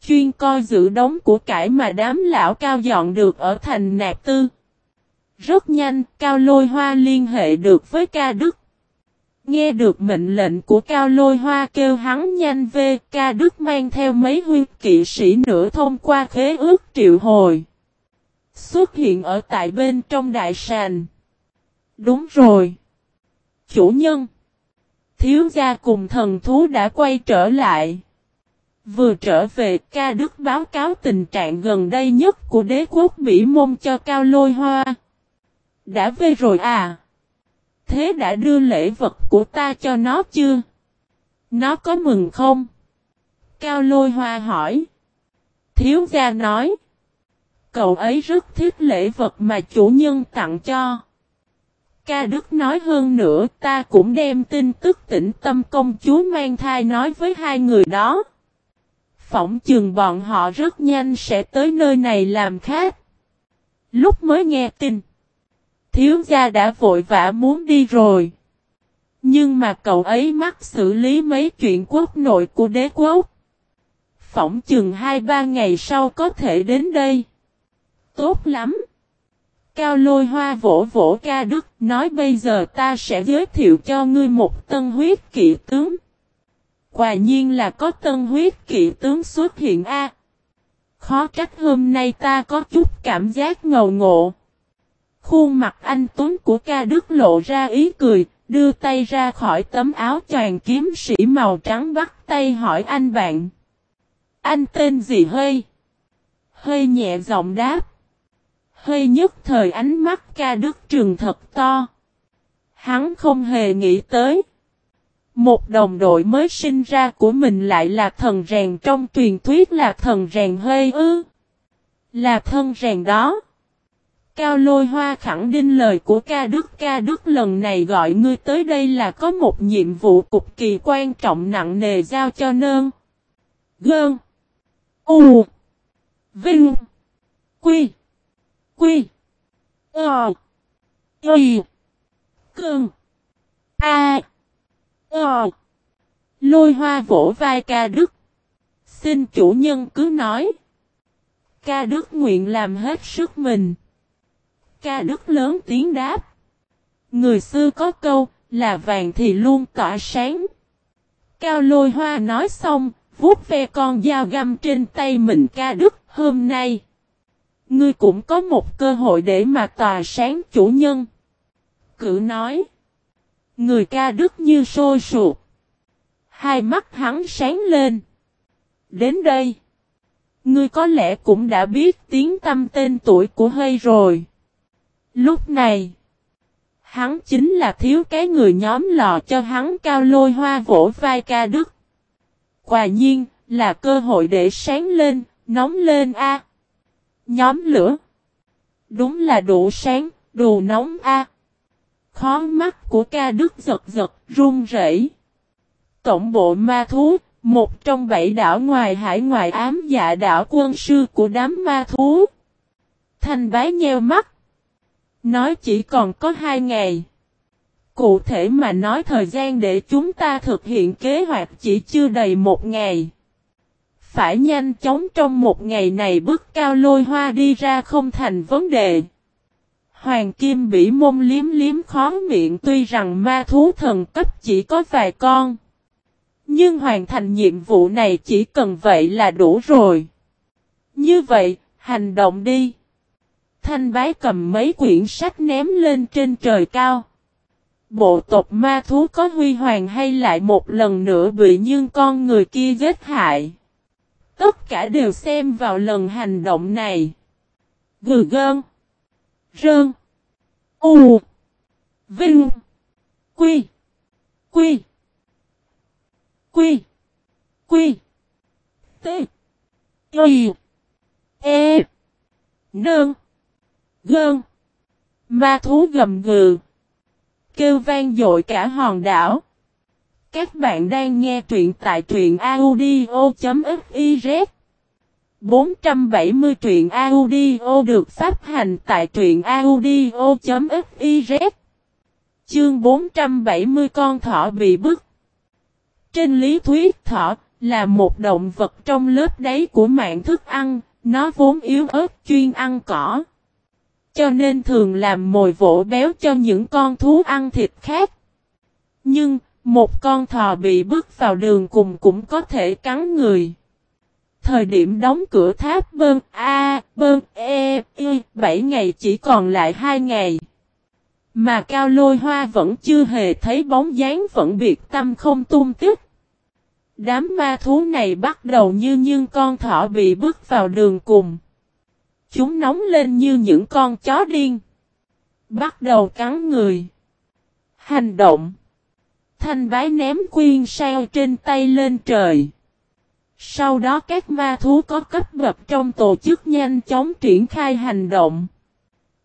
Chuyên coi giữ đống của cải mà đám lão cao dọn được ở thành nạp tư. Rất nhanh, cao lôi hoa liên hệ được với ca đức. Nghe được mệnh lệnh của Cao Lôi Hoa kêu hắn nhanh về, ca đức mang theo mấy huyết kỵ sĩ nữa thông qua khế ước triệu hồi. Xuất hiện ở tại bên trong đại sàn. Đúng rồi. Chủ nhân. Thiếu gia cùng thần thú đã quay trở lại. Vừa trở về ca đức báo cáo tình trạng gần đây nhất của đế quốc Mỹ môn cho Cao Lôi Hoa. Đã về rồi à? Thế đã đưa lễ vật của ta cho nó chưa? Nó có mừng không? Cao lôi hoa hỏi. Thiếu gia nói. Cậu ấy rất thích lễ vật mà chủ nhân tặng cho. Ca Đức nói hơn nữa, ta cũng đem tin tức tỉnh tâm công chúa mang thai nói với hai người đó. Phỏng chừng bọn họ rất nhanh sẽ tới nơi này làm khác. Lúc mới nghe tin. Thiếu gia đã vội vã muốn đi rồi. Nhưng mà cậu ấy mắc xử lý mấy chuyện quốc nội của đế quốc. Phỏng chừng 2-3 ngày sau có thể đến đây. Tốt lắm. Cao lôi hoa vỗ vỗ ca đức, nói bây giờ ta sẽ giới thiệu cho ngươi một tân huyết kỵ tướng. Quả nhiên là có tân huyết kỵ tướng xuất hiện a. Khó trách hôm nay ta có chút cảm giác ngầu ngộ. Khuôn mặt anh Tuấn của ca đức lộ ra ý cười, đưa tay ra khỏi tấm áo choàng kiếm sĩ màu trắng bắt tay hỏi anh bạn. Anh tên gì hơi? Hơi nhẹ giọng đáp. Hơi nhất thời ánh mắt ca đức trường thật to. Hắn không hề nghĩ tới. Một đồng đội mới sinh ra của mình lại là thần rèn trong truyền thuyết là thần rèn hơi ư. Là thân rèn đó. Cao lôi hoa khẳng định lời của ca đức ca đức lần này gọi ngươi tới đây là có một nhiệm vụ cực kỳ quan trọng nặng nề giao cho nơn. Gơn. U. Vinh. Quy. Quy. Ờ. Y. Cơn. A. Ờ. Lôi hoa vỗ vai ca đức. Xin chủ nhân cứ nói. Ca đức nguyện làm hết sức mình. Ca đức lớn tiếng đáp. Người xưa có câu, là vàng thì luôn tỏa sáng. Cao lôi hoa nói xong, vuốt ve con dao găm trên tay mình ca đức hôm nay. Ngươi cũng có một cơ hội để mà tỏa sáng chủ nhân. cử nói. Người ca đức như sôi sụt. Hai mắt hắn sáng lên. Đến đây. Ngươi có lẽ cũng đã biết tiếng tâm tên tuổi của hơi rồi. Lúc này. Hắn chính là thiếu cái người nhóm lò cho hắn cao lôi hoa vỗ vai ca đức. Quả nhiên là cơ hội để sáng lên, nóng lên a. Nhóm lửa. Đúng là đủ sáng, đủ nóng a. Khó mắt của ca đức giật giật, run rẩy. Tổng bộ ma thú, một trong bảy đảo ngoài hải ngoại ám dạ đảo quân sư của đám ma thú. Thanh bái nheo mắt. Nói chỉ còn có hai ngày. Cụ thể mà nói thời gian để chúng ta thực hiện kế hoạch chỉ chưa đầy một ngày. Phải nhanh chóng trong một ngày này bước cao lôi hoa đi ra không thành vấn đề. Hoàng Kim bị mông liếm liếm khó miệng tuy rằng ma thú thần cấp chỉ có vài con. Nhưng hoàn thành nhiệm vụ này chỉ cần vậy là đủ rồi. Như vậy, hành động đi. Thanh bái cầm mấy quyển sách ném lên trên trời cao. Bộ tộc ma thú có huy hoàng hay lại một lần nữa bị nhưng con người kia giết hại. Tất cả đều xem vào lần hành động này. Gừ gơn. Rơn. U. Vinh. Quy. Quy. Quy. Quy. T. Y. E. Nương. Gơn. Ma thú gầm gừ. Kêu vang dội cả hòn đảo. Các bạn đang nghe truyện tại truyện audio.fiz 470 truyện audio được phát hành tại truyện audio.fiz Chương 470 con thỏ bị bức Trên lý thuyết thỏ là một động vật trong lớp đáy của mạng thức ăn, nó vốn yếu ớt chuyên ăn cỏ. Cho nên thường làm mồi vỗ béo cho những con thú ăn thịt khác. Nhưng, một con thò bị bước vào đường cùng cũng có thể cắn người. Thời điểm đóng cửa tháp bơm A, bơm E, Y, 7 ngày chỉ còn lại 2 ngày. Mà cao lôi hoa vẫn chưa hề thấy bóng dáng vẫn biệt tâm không tung tích. Đám ma thú này bắt đầu như những con thỏ bị bước vào đường cùng. Chúng nóng lên như những con chó điên. Bắt đầu cắn người. Hành động. Thanh bái ném quyên sao trên tay lên trời. Sau đó các ma thú có cấp bậc trong tổ chức nhanh chóng triển khai hành động.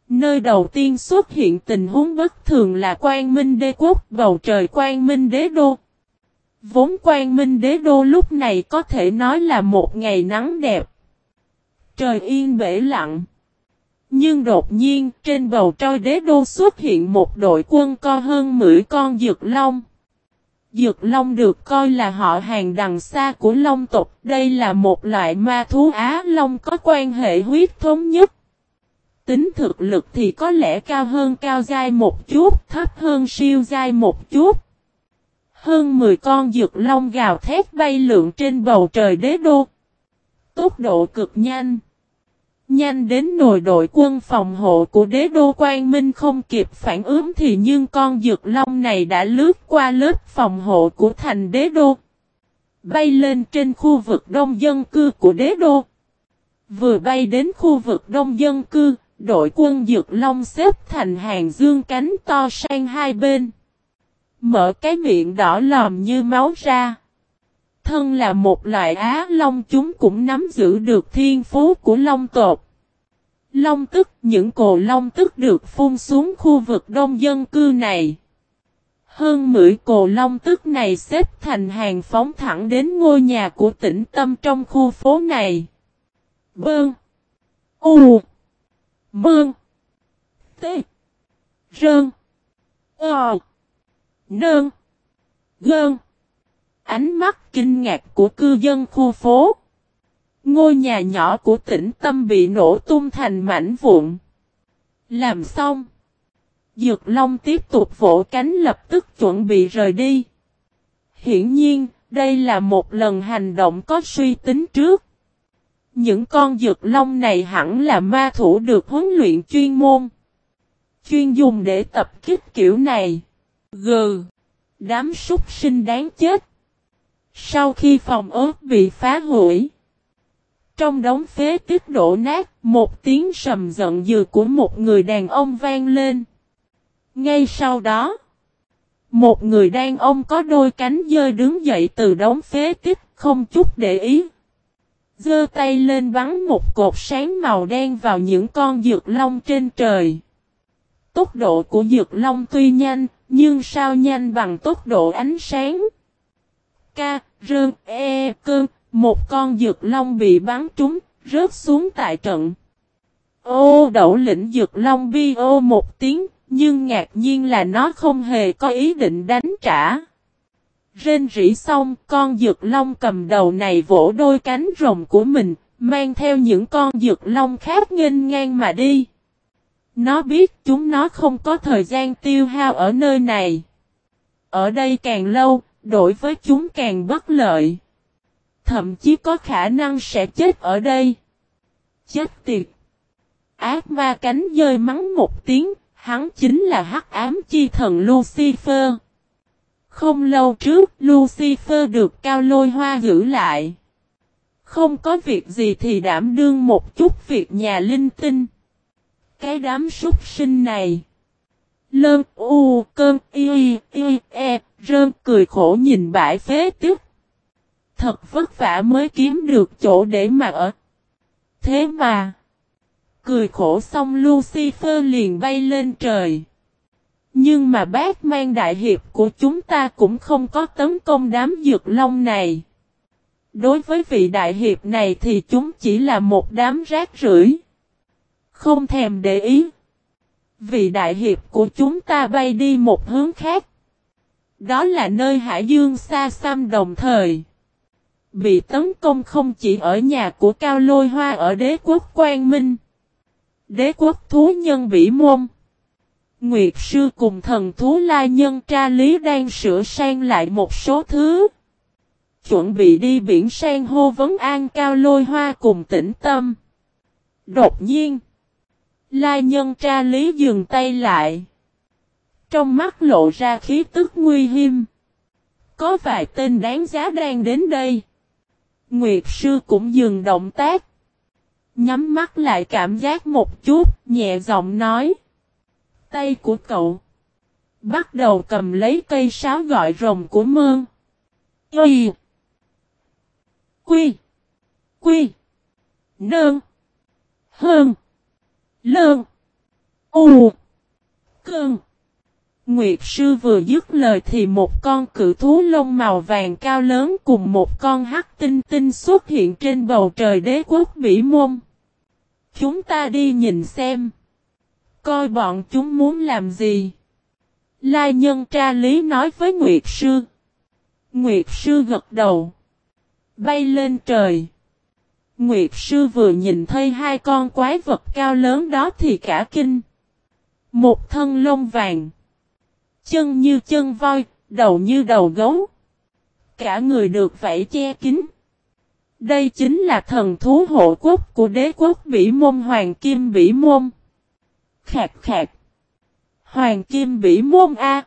Nơi đầu tiên xuất hiện tình huống bất thường là Quang Minh Đế Quốc bầu trời Quang Minh Đế Đô. Vốn Quang Minh Đế Đô lúc này có thể nói là một ngày nắng đẹp. Trời yên bể lặng. Nhưng đột nhiên trên bầu trời đế đô xuất hiện một đội quân co hơn 10 con dược long. Dược long được coi là họ hàng đằng xa của long tộc. Đây là một loại ma thú Á Long có quan hệ huyết thống nhất. Tính thực lực thì có lẽ cao hơn cao dai một chút, thấp hơn siêu dai một chút. Hơn 10 con dược long gào thét bay lượn trên bầu trời đế đô. Tốc độ cực nhanh. Nhanh đến nồi đội quân phòng hộ của đế đô Quang Minh không kịp phản ứng thì nhưng con dược long này đã lướt qua lớp phòng hộ của thành đế đô. Bay lên trên khu vực đông dân cư của đế đô. Vừa bay đến khu vực đông dân cư, đội quân dược long xếp thành hàng dương cánh to sang hai bên. Mở cái miệng đỏ lòm như máu ra. Thân là một loại á long chúng cũng nắm giữ được thiên phú của long tộc Long tức, những cồ long tức được phun xuống khu vực đông dân cư này. Hơn mười cồ long tức này xếp thành hàng phóng thẳng đến ngôi nhà của tỉnh tâm trong khu phố này. Bơn. U. Bơn. T. Rơn. Ờ. Nơn. Gơn. Ánh mắt kinh ngạc của cư dân khu phố. Ngôi nhà nhỏ của tỉnh Tâm bị nổ tung thành mảnh vụn. Làm xong. Dược Long tiếp tục vỗ cánh lập tức chuẩn bị rời đi. Hiển nhiên, đây là một lần hành động có suy tính trước. Những con dược long này hẳn là ma thủ được huấn luyện chuyên môn. Chuyên dùng để tập kích kiểu này. Gừ. Đám súc sinh đáng chết. Sau khi phòng ớt bị phá hủy. Trong đống phế tích đổ nát, một tiếng sầm giận dữ của một người đàn ông vang lên. Ngay sau đó, một người đàn ông có đôi cánh dơi đứng dậy từ đống phế tích, không chút để ý. Dơ tay lên bắn một cột sáng màu đen vào những con dược long trên trời. Tốc độ của dược long tuy nhanh, nhưng sao nhanh bằng tốc độ ánh sáng. Ca, rơn, e, cơn, một con dược long bị bắn trúng, rớt xuống tại trận. Ô đậu lĩnh dược long bi ô một tiếng, nhưng ngạc nhiên là nó không hề có ý định đánh trả. Rên rỉ xong, con dược long cầm đầu này vỗ đôi cánh rồng của mình, mang theo những con dược long khác nghênh ngang mà đi. Nó biết chúng nó không có thời gian tiêu hao ở nơi này. Ở đây càng lâu, đối với chúng càng bất lợi. Thậm chí có khả năng sẽ chết ở đây. Chết tiệt. Ác ma cánh dơi mắng một tiếng, hắn chính là hắc ám chi thần Lucifer. Không lâu trước, Lucifer được cao lôi hoa giữ lại. Không có việc gì thì đảm đương một chút việc nhà linh tinh. Cái đám súc sinh này. Lơn u cơn y y e rơn cười khổ nhìn bãi phế tức. Thật vất vả mới kiếm được chỗ để mà ở. Thế mà. Cười khổ xong Lucifer liền bay lên trời. Nhưng mà bác mang đại hiệp của chúng ta cũng không có tấn công đám dược long này. Đối với vị đại hiệp này thì chúng chỉ là một đám rác rưởi. Không thèm để ý. Vị đại hiệp của chúng ta bay đi một hướng khác. Đó là nơi Hải Dương xa xăm đồng thời. Bị tấn công không chỉ ở nhà của Cao Lôi Hoa ở đế quốc Quang Minh. Đế quốc thú nhân Bỉ Môn. Nguyệt sư cùng thần thú lai nhân tra lý đang sửa sang lại một số thứ. Chuẩn bị đi biển sang hô vấn an cao lôi hoa cùng tĩnh tâm. Đột nhiên. Lai nhân tra lý dừng tay lại. Trong mắt lộ ra khí tức nguy hiểm. Có vài tên đáng giá đang đến đây. Nguyệt sư cũng dừng động tác. Nhắm mắt lại cảm giác một chút, nhẹ giọng nói. Tay của cậu. Bắt đầu cầm lấy cây sáo gọi rồng của mương. Y. Quy. Quy. Nương. Hơn. Lương. U. Cương. Nguyệt sư vừa dứt lời thì một con cự thú lông màu vàng cao lớn cùng một con hắc tinh tinh xuất hiện trên bầu trời đế quốc Bỉ Môn. Chúng ta đi nhìn xem. Coi bọn chúng muốn làm gì. Lai nhân tra lý nói với Nguyệt sư. Nguyệt sư gật đầu. Bay lên trời. Nguyệt sư vừa nhìn thấy hai con quái vật cao lớn đó thì cả kinh. Một thân lông vàng. Chân như chân voi, đầu như đầu gấu. Cả người được vảy che kín. Đây chính là thần thú hộ quốc của đế quốc Bỉ Môn Hoàng Kim Bỉ Môn. Khạc khạc. Hoàng Kim Bỉ Môn A.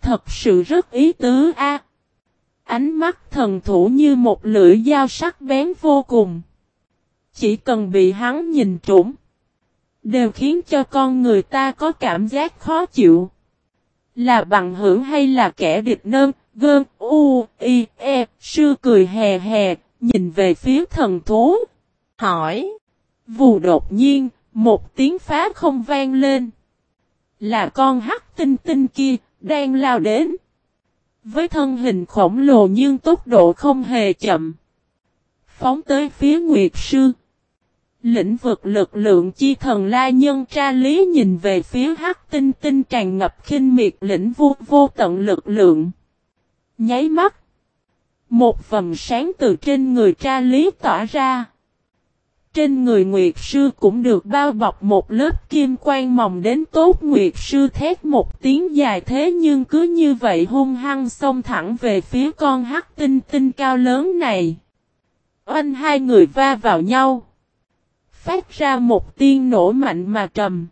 Thật sự rất ý tứ A. Ánh mắt thần thủ như một lưỡi dao sắc bén vô cùng. Chỉ cần bị hắn nhìn trũng. Đều khiến cho con người ta có cảm giác khó chịu. Là bằng hữu hay là kẻ địch nơn, gơn, u, y, e, sư cười hè hè, nhìn về phía thần thú. Hỏi. Vù đột nhiên, một tiếng phá không vang lên. Là con hắc tinh tinh kia, đang lao đến. Với thân hình khổng lồ nhưng tốc độ không hề chậm. Phóng tới phía Nguyệt Sư. Lĩnh vực lực lượng chi thần la nhân tra lý nhìn về phía hắc tinh tinh tràn ngập khinh miệt lĩnh vô vô tận lực lượng. Nháy mắt. Một vầng sáng từ trên người tra lý tỏa ra. Trên người Nguyệt Sư cũng được bao bọc một lớp kim quang mỏng đến tốt Nguyệt Sư thét một tiếng dài thế nhưng cứ như vậy hung hăng xông thẳng về phía con hắc tinh tinh cao lớn này. Oanh hai người va vào nhau. Phát ra một tiếng nổ mạnh mà trầm.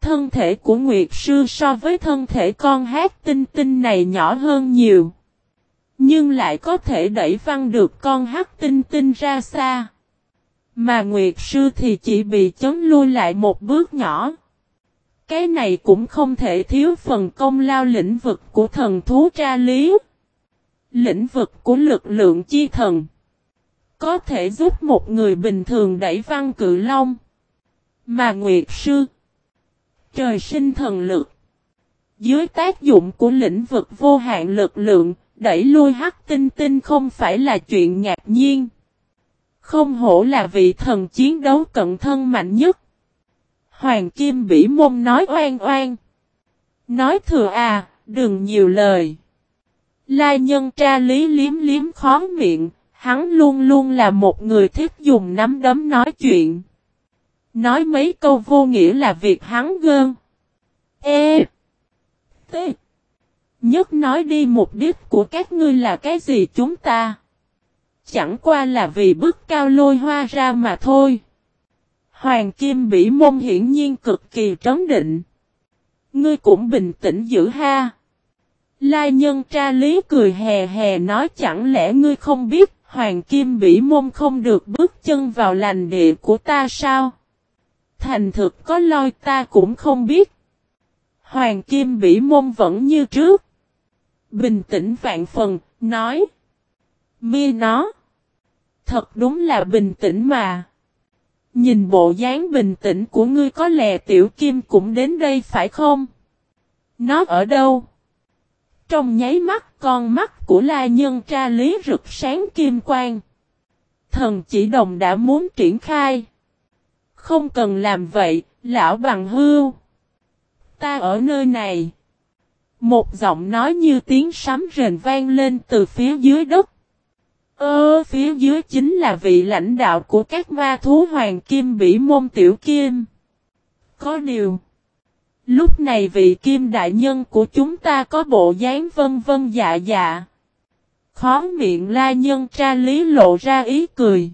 Thân thể của Nguyệt Sư so với thân thể con hát tinh tinh này nhỏ hơn nhiều. Nhưng lại có thể đẩy văng được con hắc tinh tinh ra xa. Mà Nguyệt Sư thì chỉ bị chấn lui lại một bước nhỏ. Cái này cũng không thể thiếu phần công lao lĩnh vực của thần thú tra lý. Lĩnh vực của lực lượng chi thần. Có thể giúp một người bình thường đẩy văn cự long. Mà Nguyệt Sư. Trời sinh thần lực. Dưới tác dụng của lĩnh vực vô hạn lực lượng, đẩy lui hắc tinh tinh không phải là chuyện ngạc nhiên. Không hổ là vị thần chiến đấu cận thân mạnh nhất. Hoàng Kim Bỉ Môn nói oan oan. Nói thừa à, đừng nhiều lời. lai nhân tra lý liếm liếm khó miệng, hắn luôn luôn là một người thích dùng nắm đấm nói chuyện. Nói mấy câu vô nghĩa là việc hắn gơn. E. T. Nhất nói đi mục đích của các ngươi là cái gì chúng ta. Chẳng qua là vì bức cao lôi hoa ra mà thôi. Hoàng Kim Bỉ Môn hiển nhiên cực kỳ trấn định. Ngươi cũng bình tĩnh giữ ha. Lai nhân tra lý cười hè hè nói chẳng lẽ ngươi không biết Hoàng Kim Bỉ Môn không được bước chân vào lành địa của ta sao? Thành thực có loi ta cũng không biết. Hoàng Kim Bỉ Môn vẫn như trước. Bình tĩnh vạn phần, nói. Mi nó. Thật đúng là bình tĩnh mà. Nhìn bộ dáng bình tĩnh của ngươi có lẽ tiểu kim cũng đến đây phải không? Nó ở đâu? Trong nháy mắt con mắt của la nhân tra lý rực sáng kim quang. Thần chỉ đồng đã muốn triển khai. Không cần làm vậy, lão bằng hưu. Ta ở nơi này. Một giọng nói như tiếng sấm rền vang lên từ phía dưới đất. Ơ phía dưới chính là vị lãnh đạo của các ma thú hoàng kim bỉ môn tiểu kim. Có điều. Lúc này vị kim đại nhân của chúng ta có bộ dáng vân vân dạ dạ. Khó miệng la nhân tra lý lộ ra ý cười.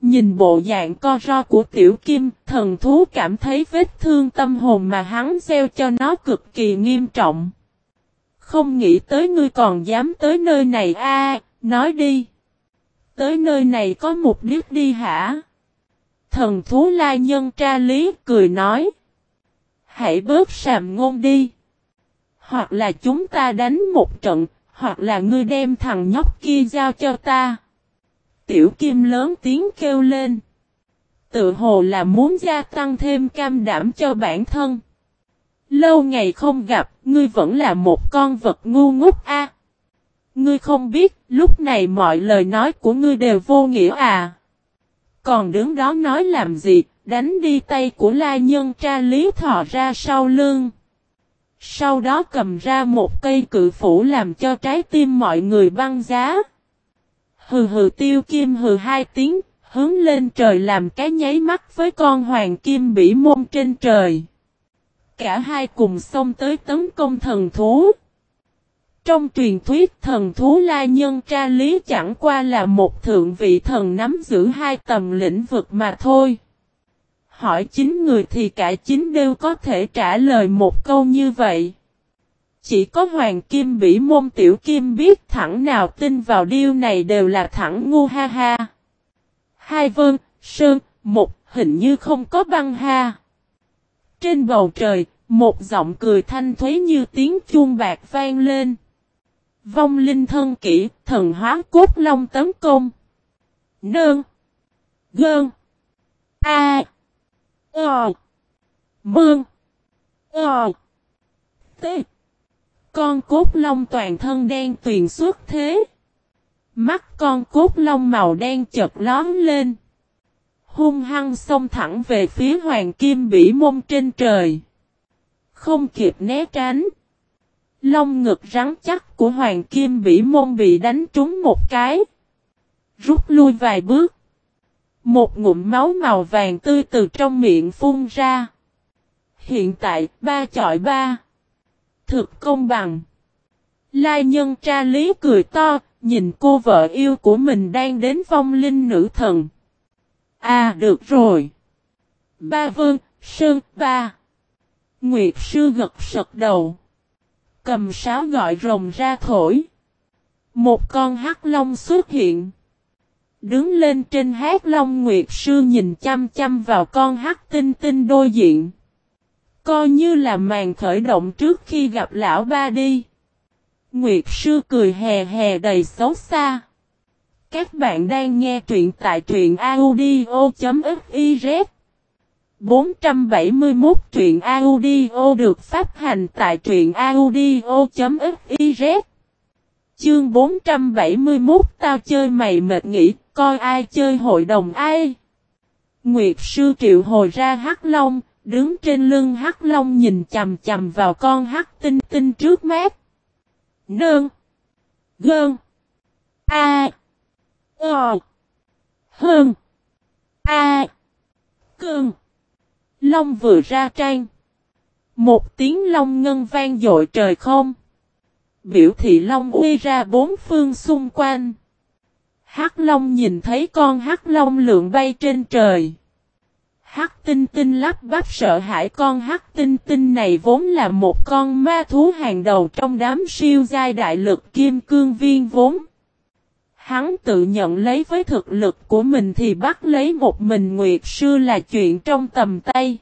Nhìn bộ dạng co ro của tiểu kim, thần thú cảm thấy vết thương tâm hồn mà hắn gieo cho nó cực kỳ nghiêm trọng. Không nghĩ tới ngươi còn dám tới nơi này a nói đi. Tới nơi này có mục đích đi hả? Thần thú la nhân tra lý cười nói. Hãy bớt sàm ngôn đi. Hoặc là chúng ta đánh một trận, hoặc là ngươi đem thằng nhóc kia giao cho ta. Tiểu kim lớn tiếng kêu lên. Tự hồ là muốn gia tăng thêm cam đảm cho bản thân. Lâu ngày không gặp, ngươi vẫn là một con vật ngu ngốc a. Ngươi không biết, lúc này mọi lời nói của ngươi đều vô nghĩa à. Còn đứng đó nói làm gì, đánh đi tay của la nhân tra lý thọ ra sau lưng. Sau đó cầm ra một cây cự phủ làm cho trái tim mọi người băng giá. Hừ hừ tiêu kim hừ hai tiếng, hướng lên trời làm cái nháy mắt với con hoàng kim bỉ môn trên trời. Cả hai cùng xông tới tấn công thần thú. Trong truyền thuyết thần thú la nhân tra lý chẳng qua là một thượng vị thần nắm giữ hai tầm lĩnh vực mà thôi. Hỏi chính người thì cả chính đều có thể trả lời một câu như vậy. Chỉ có Hoàng Kim Bỉ môn tiểu kim biết thẳng nào tin vào điều này đều là thẳng ngu ha ha. Hai vân, sơn, một hình như không có băng ha. Trên bầu trời, một giọng cười thanh thuế như tiếng chuông bạc vang lên. Vong linh thân kỹ, thần hóa cốt long tấn công. Nương. Gơn. A. Ờ. Bương. Ờ. T. Con cốt long toàn thân đen tuyền xuất thế. Mắt con cốt long màu đen chật lón lên. Hung hăng xông thẳng về phía hoàng kim bỉ mông trên trời. Không kịp né tránh. Long ngực rắn chắc của hoàng kim bỉ mông bị đánh trúng một cái. Rút lui vài bước. Một ngụm máu màu vàng tươi từ trong miệng phun ra. Hiện tại, ba chọi ba. Thực công bằng. Lai nhân tra lý cười to, nhìn cô vợ yêu của mình đang đến vong linh nữ thần. À được rồi. Ba vương, sơn, ba. Nguyệt sư gật sật đầu. Cầm sáo gọi rồng ra thổi. Một con hắc long xuất hiện. Đứng lên trên hát long nguyệt sư nhìn chăm chăm vào con hắc tinh tinh đôi diện. Coi như là màn khởi động trước khi gặp lão ba đi. Nguyệt sư cười hè hè đầy xấu xa. Các bạn đang nghe truyện tại truyện audio.fiz 471 truyện audio được phát hành tại truyện audio.fiz Chương 471 tao chơi mày mệt nghỉ, coi ai chơi hội đồng ai. Nguyệt sư triệu hồi ra hắc long, đứng trên lưng hắc long nhìn chầm chầm vào con hắc tinh tinh trước mép. Nương. Gơn. A. Ờ. Hơn. A. Cương. Long vừa ra trang. Một tiếng long ngân vang dội trời không. Biểu thị long uy ra bốn phương xung quanh. Hắc long nhìn thấy con hắc long lượn bay trên trời. Hắc tinh tinh lắp bắp sợ hãi con hắc tinh tinh này vốn là một con ma thú hàng đầu trong đám siêu giai đại lực kim cương viên vốn. Hắn tự nhận lấy với thực lực của mình thì bắt lấy một mình Nguyệt Sư là chuyện trong tầm tay.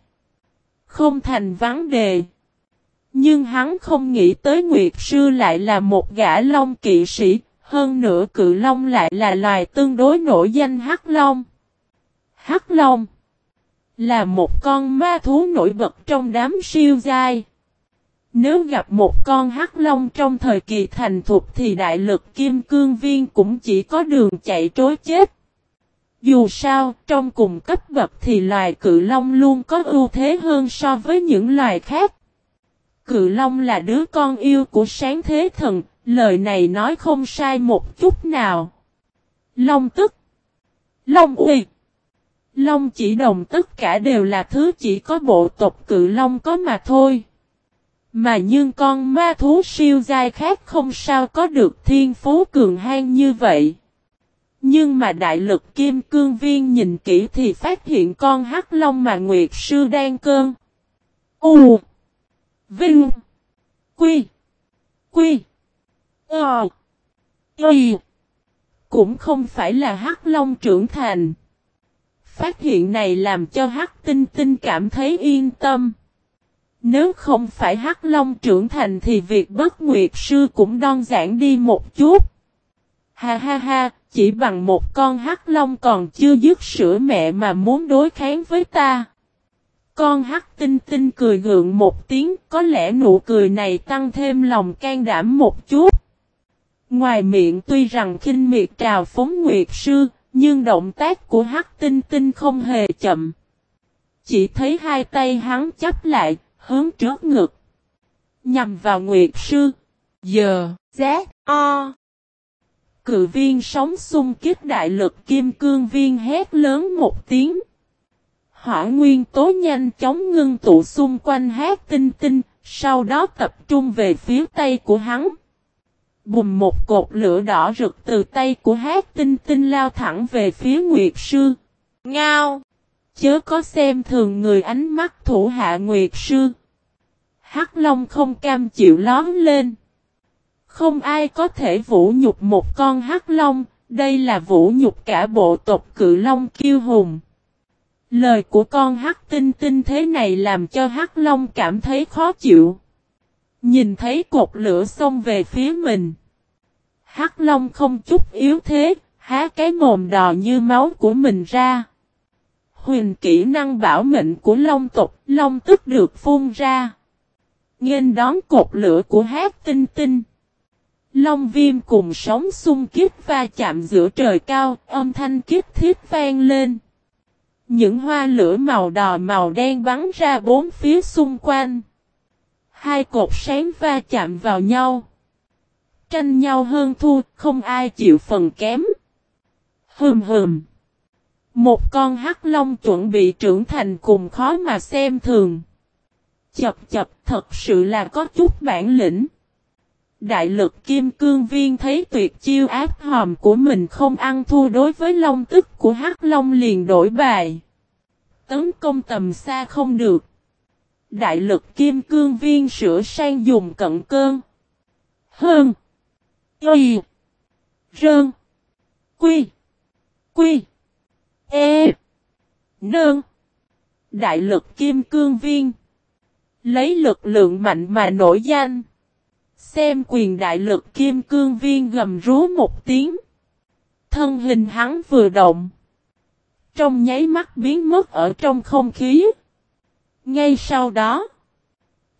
Không thành vấn đề. Nhưng hắn không nghĩ tới Nguyệt Sư lại là một gã long kỵ sĩ, hơn nữa cự long lại là loài tương đối nổi danh Hắc Long. Hắc Long là một con ma thú nổi bật trong đám siêu giai. Nếu gặp một con hắc long trong thời kỳ thành thục thì đại lực kim cương viên cũng chỉ có đường chạy trối chết. Dù sao, trong cùng cấp bậc thì loài cự long luôn có ưu thế hơn so với những loài khác. Cự long là đứa con yêu của sáng thế thần, lời này nói không sai một chút nào. Long tức Long uy Long chỉ đồng tất cả đều là thứ chỉ có bộ tộc cự long có mà thôi. Mà nhưng con ma thú siêu dai khác không sao có được thiên phú cường hang như vậy. Nhưng mà đại lực kim cương viên nhìn kỹ thì phát hiện con hắc long mà Nguyệt Sư đang cơn. U Vinh Quy Quy Ờ Y Cũng không phải là hắc long trưởng thành. Phát hiện này làm cho hắc tinh tinh cảm thấy yên tâm. Nếu không phải hắc long trưởng thành thì việc bất nguyệt sư cũng đơn giản đi một chút. Ha ha ha, chỉ bằng một con hắc long còn chưa dứt sữa mẹ mà muốn đối kháng với ta. Con hắc tinh tinh cười gượng một tiếng, có lẽ nụ cười này tăng thêm lòng can đảm một chút. Ngoài miệng tuy rằng khinh miệt trào phóng nguyệt sư, nhưng động tác của hắc tinh tinh không hề chậm. Chỉ thấy hai tay hắn chấp lại, hướng trước ngực. Nhằm vào Nguyệt Sư. Giờ, Z, O. Cự viên sóng xung kích đại lực kim cương viên hét lớn một tiếng. Hỏa nguyên tố nhanh chóng ngưng tụ xung quanh hát tinh tinh, sau đó tập trung về phía tay của hắn. Bùm một cột lửa đỏ rực từ tay của hát tinh tinh lao thẳng về phía Nguyệt Sư. Ngao! Chớ có xem thường người ánh mắt thủ hạ Nguyệt Sư. Hắc Long không cam chịu lón lên. Không ai có thể vũ nhục một con Hắc Long, đây là vũ nhục cả bộ tộc cự Long kiêu hùng. Lời của con Hắc Tinh Tinh thế này làm cho Hắc Long cảm thấy khó chịu. Nhìn thấy cột lửa xông về phía mình. Hắc Long không chút yếu thế, há cái mồm đỏ như máu của mình ra. Huyền kỹ năng bảo mệnh của Long tộc, Long tức được phun ra. Nghênh đón cột lửa của hát tinh tinh. Long viêm cùng sóng xung kích va chạm giữa trời cao, âm thanh kích thiết vang lên. Những hoa lửa màu đỏ màu đen bắn ra bốn phía xung quanh. Hai cột sáng va chạm vào nhau. Tranh nhau hơn thua, không ai chịu phần kém. Hừm hừm. Một con hắc long chuẩn bị trưởng thành cùng khó mà xem thường. Chập chập thật sự là có chút bản lĩnh. Đại lực kim cương viên thấy tuyệt chiêu ác hòm của mình không ăn thua đối với long tức của hắc long liền đổi bài. Tấn công tầm xa không được. Đại lực kim cương viên sửa sang dùng cận cơn. Hơn. Y. Rơn. Quy. Quy. E. nơn Đại lực kim cương viên. Lấy lực lượng mạnh mà nổi danh. Xem quyền đại lực kim cương viên gầm rú một tiếng. Thân hình hắn vừa động. Trong nháy mắt biến mất ở trong không khí. Ngay sau đó.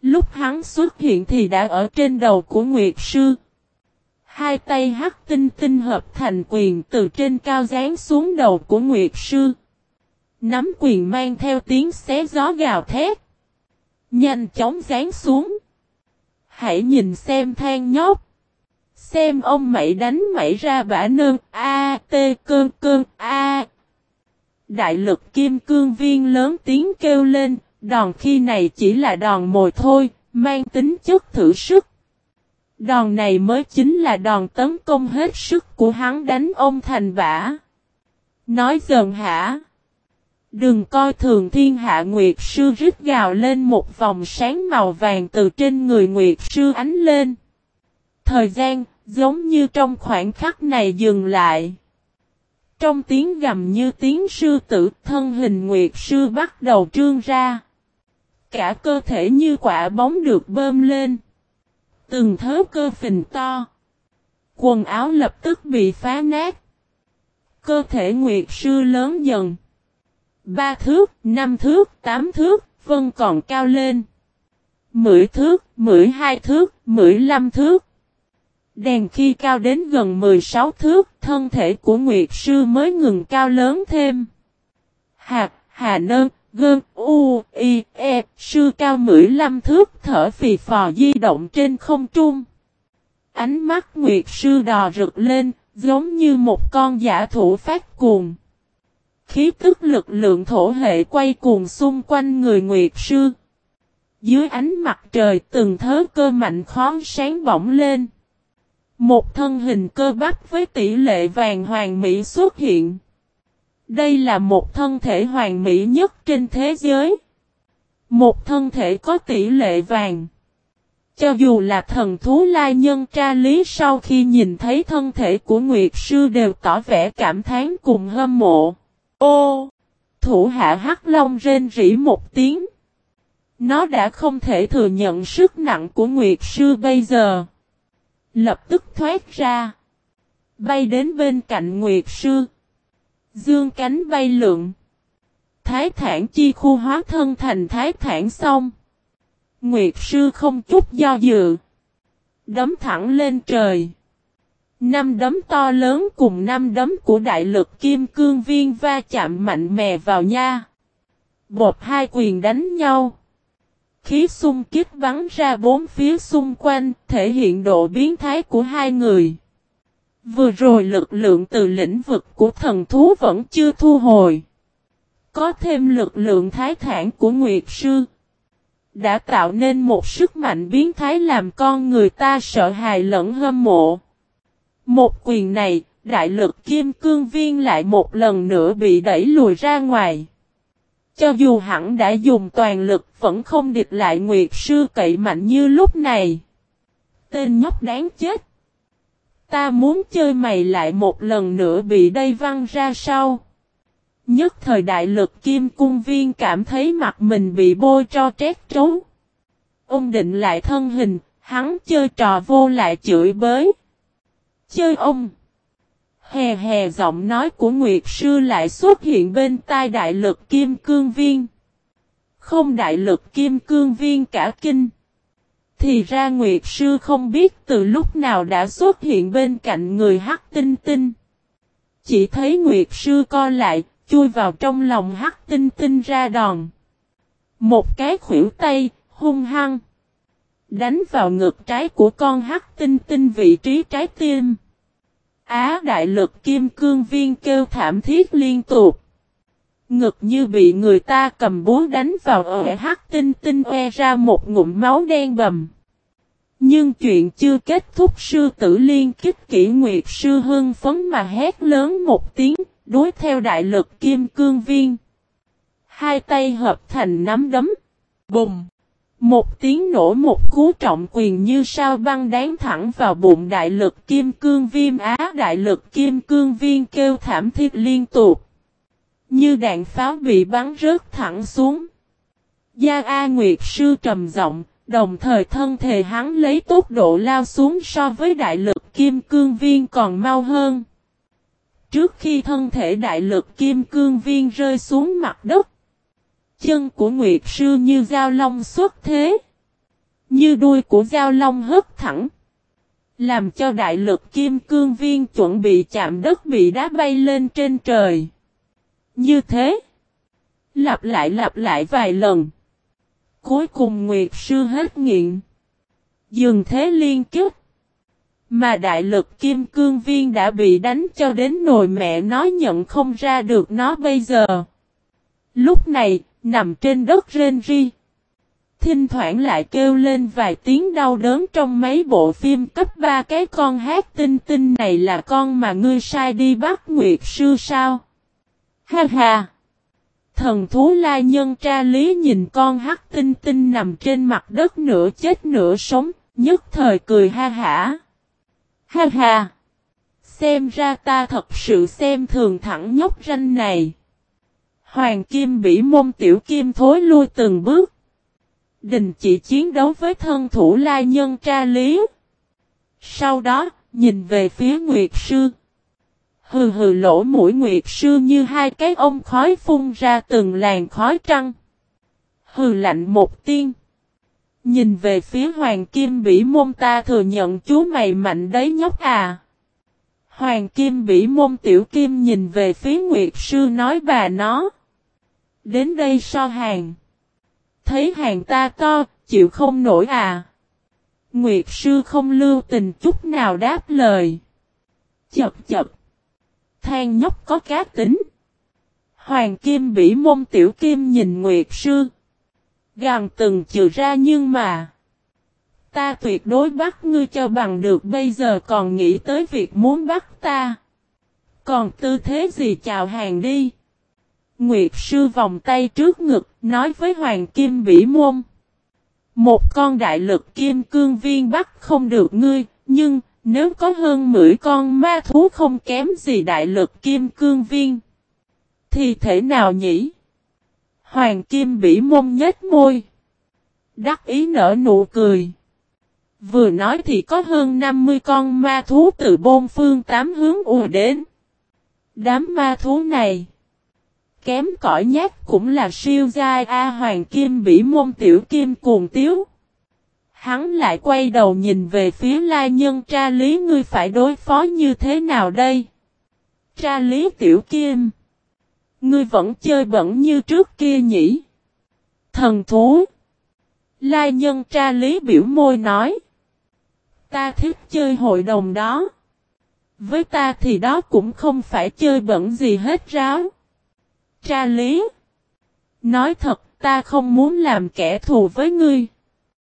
Lúc hắn xuất hiện thì đã ở trên đầu của Nguyệt Sư. Hai tay hắc tinh tinh hợp thành quyền từ trên cao dán xuống đầu của Nguyệt Sư. Nắm quyền mang theo tiếng xé gió gào thét. Nhanh chóng dán xuống. Hãy nhìn xem than nhóc. Xem ông mày đánh mày ra bả nơn A T cơn cơn A. Đại lực kim cương viên lớn tiếng kêu lên, đòn khi này chỉ là đòn mồi thôi, mang tính chất thử sức. Đòn này mới chính là đòn tấn công hết sức của hắn đánh ông thành bả. Nói dần hả? Đừng coi thường thiên hạ Nguyệt Sư rít gào lên một vòng sáng màu vàng từ trên người Nguyệt Sư ánh lên. Thời gian, giống như trong khoảnh khắc này dừng lại. Trong tiếng gầm như tiếng sư tử, thân hình Nguyệt Sư bắt đầu trương ra. Cả cơ thể như quả bóng được bơm lên. Từng thớ cơ phình to. Quần áo lập tức bị phá nát. Cơ thể Nguyệt Sư lớn dần. Ba thước, năm thước, tám thước, vân còn cao lên. Mười thước, mười hai thước, mười lăm thước. Đèn khi cao đến gần 16 thước, thân thể của Nguyệt Sư mới ngừng cao lớn thêm. Hạt, hà nơn, gơn, u, y, e, sư cao 15 thước thở phì phò di động trên không trung. Ánh mắt Nguyệt Sư đò rực lên, giống như một con giả thủ phát cuồng. Khí tức lực lượng thổ hệ quay cuồng xung quanh người Nguyệt Sư. Dưới ánh mặt trời từng thớ cơ mạnh khó sáng bỏng lên. Một thân hình cơ bắp với tỷ lệ vàng hoàng mỹ xuất hiện. Đây là một thân thể hoàng mỹ nhất trên thế giới. Một thân thể có tỷ lệ vàng. Cho dù là thần thú lai nhân tra lý sau khi nhìn thấy thân thể của Nguyệt Sư đều tỏ vẻ cảm thán cùng hâm mộ. Ô! Thủ hạ Hắc Long rên rỉ một tiếng. Nó đã không thể thừa nhận sức nặng của Nguyệt Sư bây giờ. Lập tức thoát ra. Bay đến bên cạnh Nguyệt Sư. Dương cánh bay lượn. Thái thản chi khu hóa thân thành thái thản xong. Nguyệt Sư không chút do dự. Đấm thẳng lên trời. Năm đấm to lớn cùng năm đấm của đại lực kim cương viên va chạm mạnh mẽ vào nha. Bột hai quyền đánh nhau. Khí xung kích bắn ra bốn phía xung quanh, thể hiện độ biến thái của hai người. Vừa rồi lực lượng từ lĩnh vực của thần thú vẫn chưa thu hồi. Có thêm lực lượng thái thản của Nguyệt Sư. đã tạo nên một sức mạnh biến thái làm con người ta sợ hãi lẫn hâm mộ. Một quyền này, đại lực kim cương viên lại một lần nữa bị đẩy lùi ra ngoài. Cho dù hẳn đã dùng toàn lực vẫn không địch lại Nguyệt Sư cậy mạnh như lúc này. Tên nhóc đáng chết. Ta muốn chơi mày lại một lần nữa bị đây văng ra sau. Nhất thời đại lực kim cung viên cảm thấy mặt mình bị bôi cho trét trấu. Ông định lại thân hình, hắn chơi trò vô lại chửi bới. Chơi ông. Hè hè giọng nói của Nguyệt Sư lại xuất hiện bên tai đại lực kim cương viên. Không đại lực kim cương viên cả kinh. Thì ra Nguyệt Sư không biết từ lúc nào đã xuất hiện bên cạnh người hắc tinh tinh. Chỉ thấy Nguyệt Sư co lại, chui vào trong lòng hắc tinh tinh ra đòn. Một cái khuỷu tay, hung hăng. Đánh vào ngực trái của con hắc tinh tinh vị trí trái tim. Á đại lực kim cương viên kêu thảm thiết liên tục. Ngực như bị người ta cầm búa đánh vào ở hắc tinh tinh oe ra một ngụm máu đen bầm. Nhưng chuyện chưa kết thúc sư tử liên kích kỷ nguyệt sư hưng phấn mà hét lớn một tiếng, đối theo đại lực kim cương viên. Hai tay hợp thành nắm đấm. Bùng! Một tiếng nổ một cú trọng quyền như sao băng đáng thẳng vào bụng đại lực kim cương viêm á đại lực kim cương viên kêu thảm thiết liên tục. Như đạn pháo bị bắn rớt thẳng xuống. Gia A Nguyệt sư trầm giọng, đồng thời thân thể hắn lấy tốc độ lao xuống so với đại lực kim cương viên còn mau hơn. Trước khi thân thể đại lực kim cương viên rơi xuống mặt đất, chân của Nguyệt Sư như dao long xuất thế. Như đuôi của dao long hất thẳng. Làm cho đại lực kim cương viên chuẩn bị chạm đất bị đá bay lên trên trời. Như thế. Lặp lại lặp lại vài lần. Cuối cùng Nguyệt Sư hết nghiện. Dừng thế liên kết. Mà đại lực kim cương viên đã bị đánh cho đến nồi mẹ nói nhận không ra được nó bây giờ. Lúc này, nằm trên đất rên ri. Thỉnh thoảng lại kêu lên vài tiếng đau đớn trong mấy bộ phim cấp 3 cái con hát tinh tinh này là con mà ngươi sai đi bắt Nguyệt Sư sao? Ha ha! Thần thú la nhân tra lý nhìn con hát tinh tinh nằm trên mặt đất nửa chết nửa sống, nhất thời cười ha hả. Ha ha! Xem ra ta thật sự xem thường thẳng nhóc ranh này. Hoàng Kim bị môn tiểu kim thối lui từng bước. Đình chỉ chiến đấu với thân thủ lai nhân tra lý. Sau đó, nhìn về phía Nguyệt Sư. Hừ hừ lỗ mũi Nguyệt Sư như hai cái ông khói phun ra từng làn khói trăng. Hừ lạnh một tiên. Nhìn về phía Hoàng Kim Bỉ Môn ta thừa nhận chú mày mạnh đấy nhóc à. Hoàng Kim Bỉ Môn Tiểu Kim nhìn về phía Nguyệt Sư nói bà nó. Đến đây so hàng. Thấy hàng ta to, chịu không nổi à. Nguyệt Sư không lưu tình chút nào đáp lời. Chập chập. Than nhóc có cá tính. Hoàng Kim Bỉ Môn Tiểu Kim nhìn Nguyệt Sư. Gàng từng trừ ra nhưng mà. Ta tuyệt đối bắt ngươi cho bằng được bây giờ còn nghĩ tới việc muốn bắt ta. Còn tư thế gì chào hàng đi. Nguyệt sư vòng tay trước ngực, nói với Hoàng Kim Bỉ Môn. Một con đại lực kim cương viên bắt không được ngươi, nhưng nếu có hơn 10 con ma thú không kém gì đại lực kim cương viên, thì thể nào nhỉ? Hoàng Kim Bỉ Môn nhếch môi. Đắc ý nở nụ cười. Vừa nói thì có hơn 50 con ma thú từ bôn phương tám hướng ùa đến. Đám ma thú này. Kém cỏi nhát cũng là siêu giai A Hoàng Kim Bỉ Môn Tiểu Kim cuồng tiếu. Hắn lại quay đầu nhìn về phía lai nhân, tra lý ngươi phải đối phó như thế nào đây? Tra lý Tiểu Kim. Ngươi vẫn chơi bẩn như trước kia nhỉ? Thần thú. Lai nhân tra lý biểu môi nói. Ta thích chơi hội đồng đó. Với ta thì đó cũng không phải chơi bẩn gì hết ráo. Tra lý. Nói thật ta không muốn làm kẻ thù với ngươi.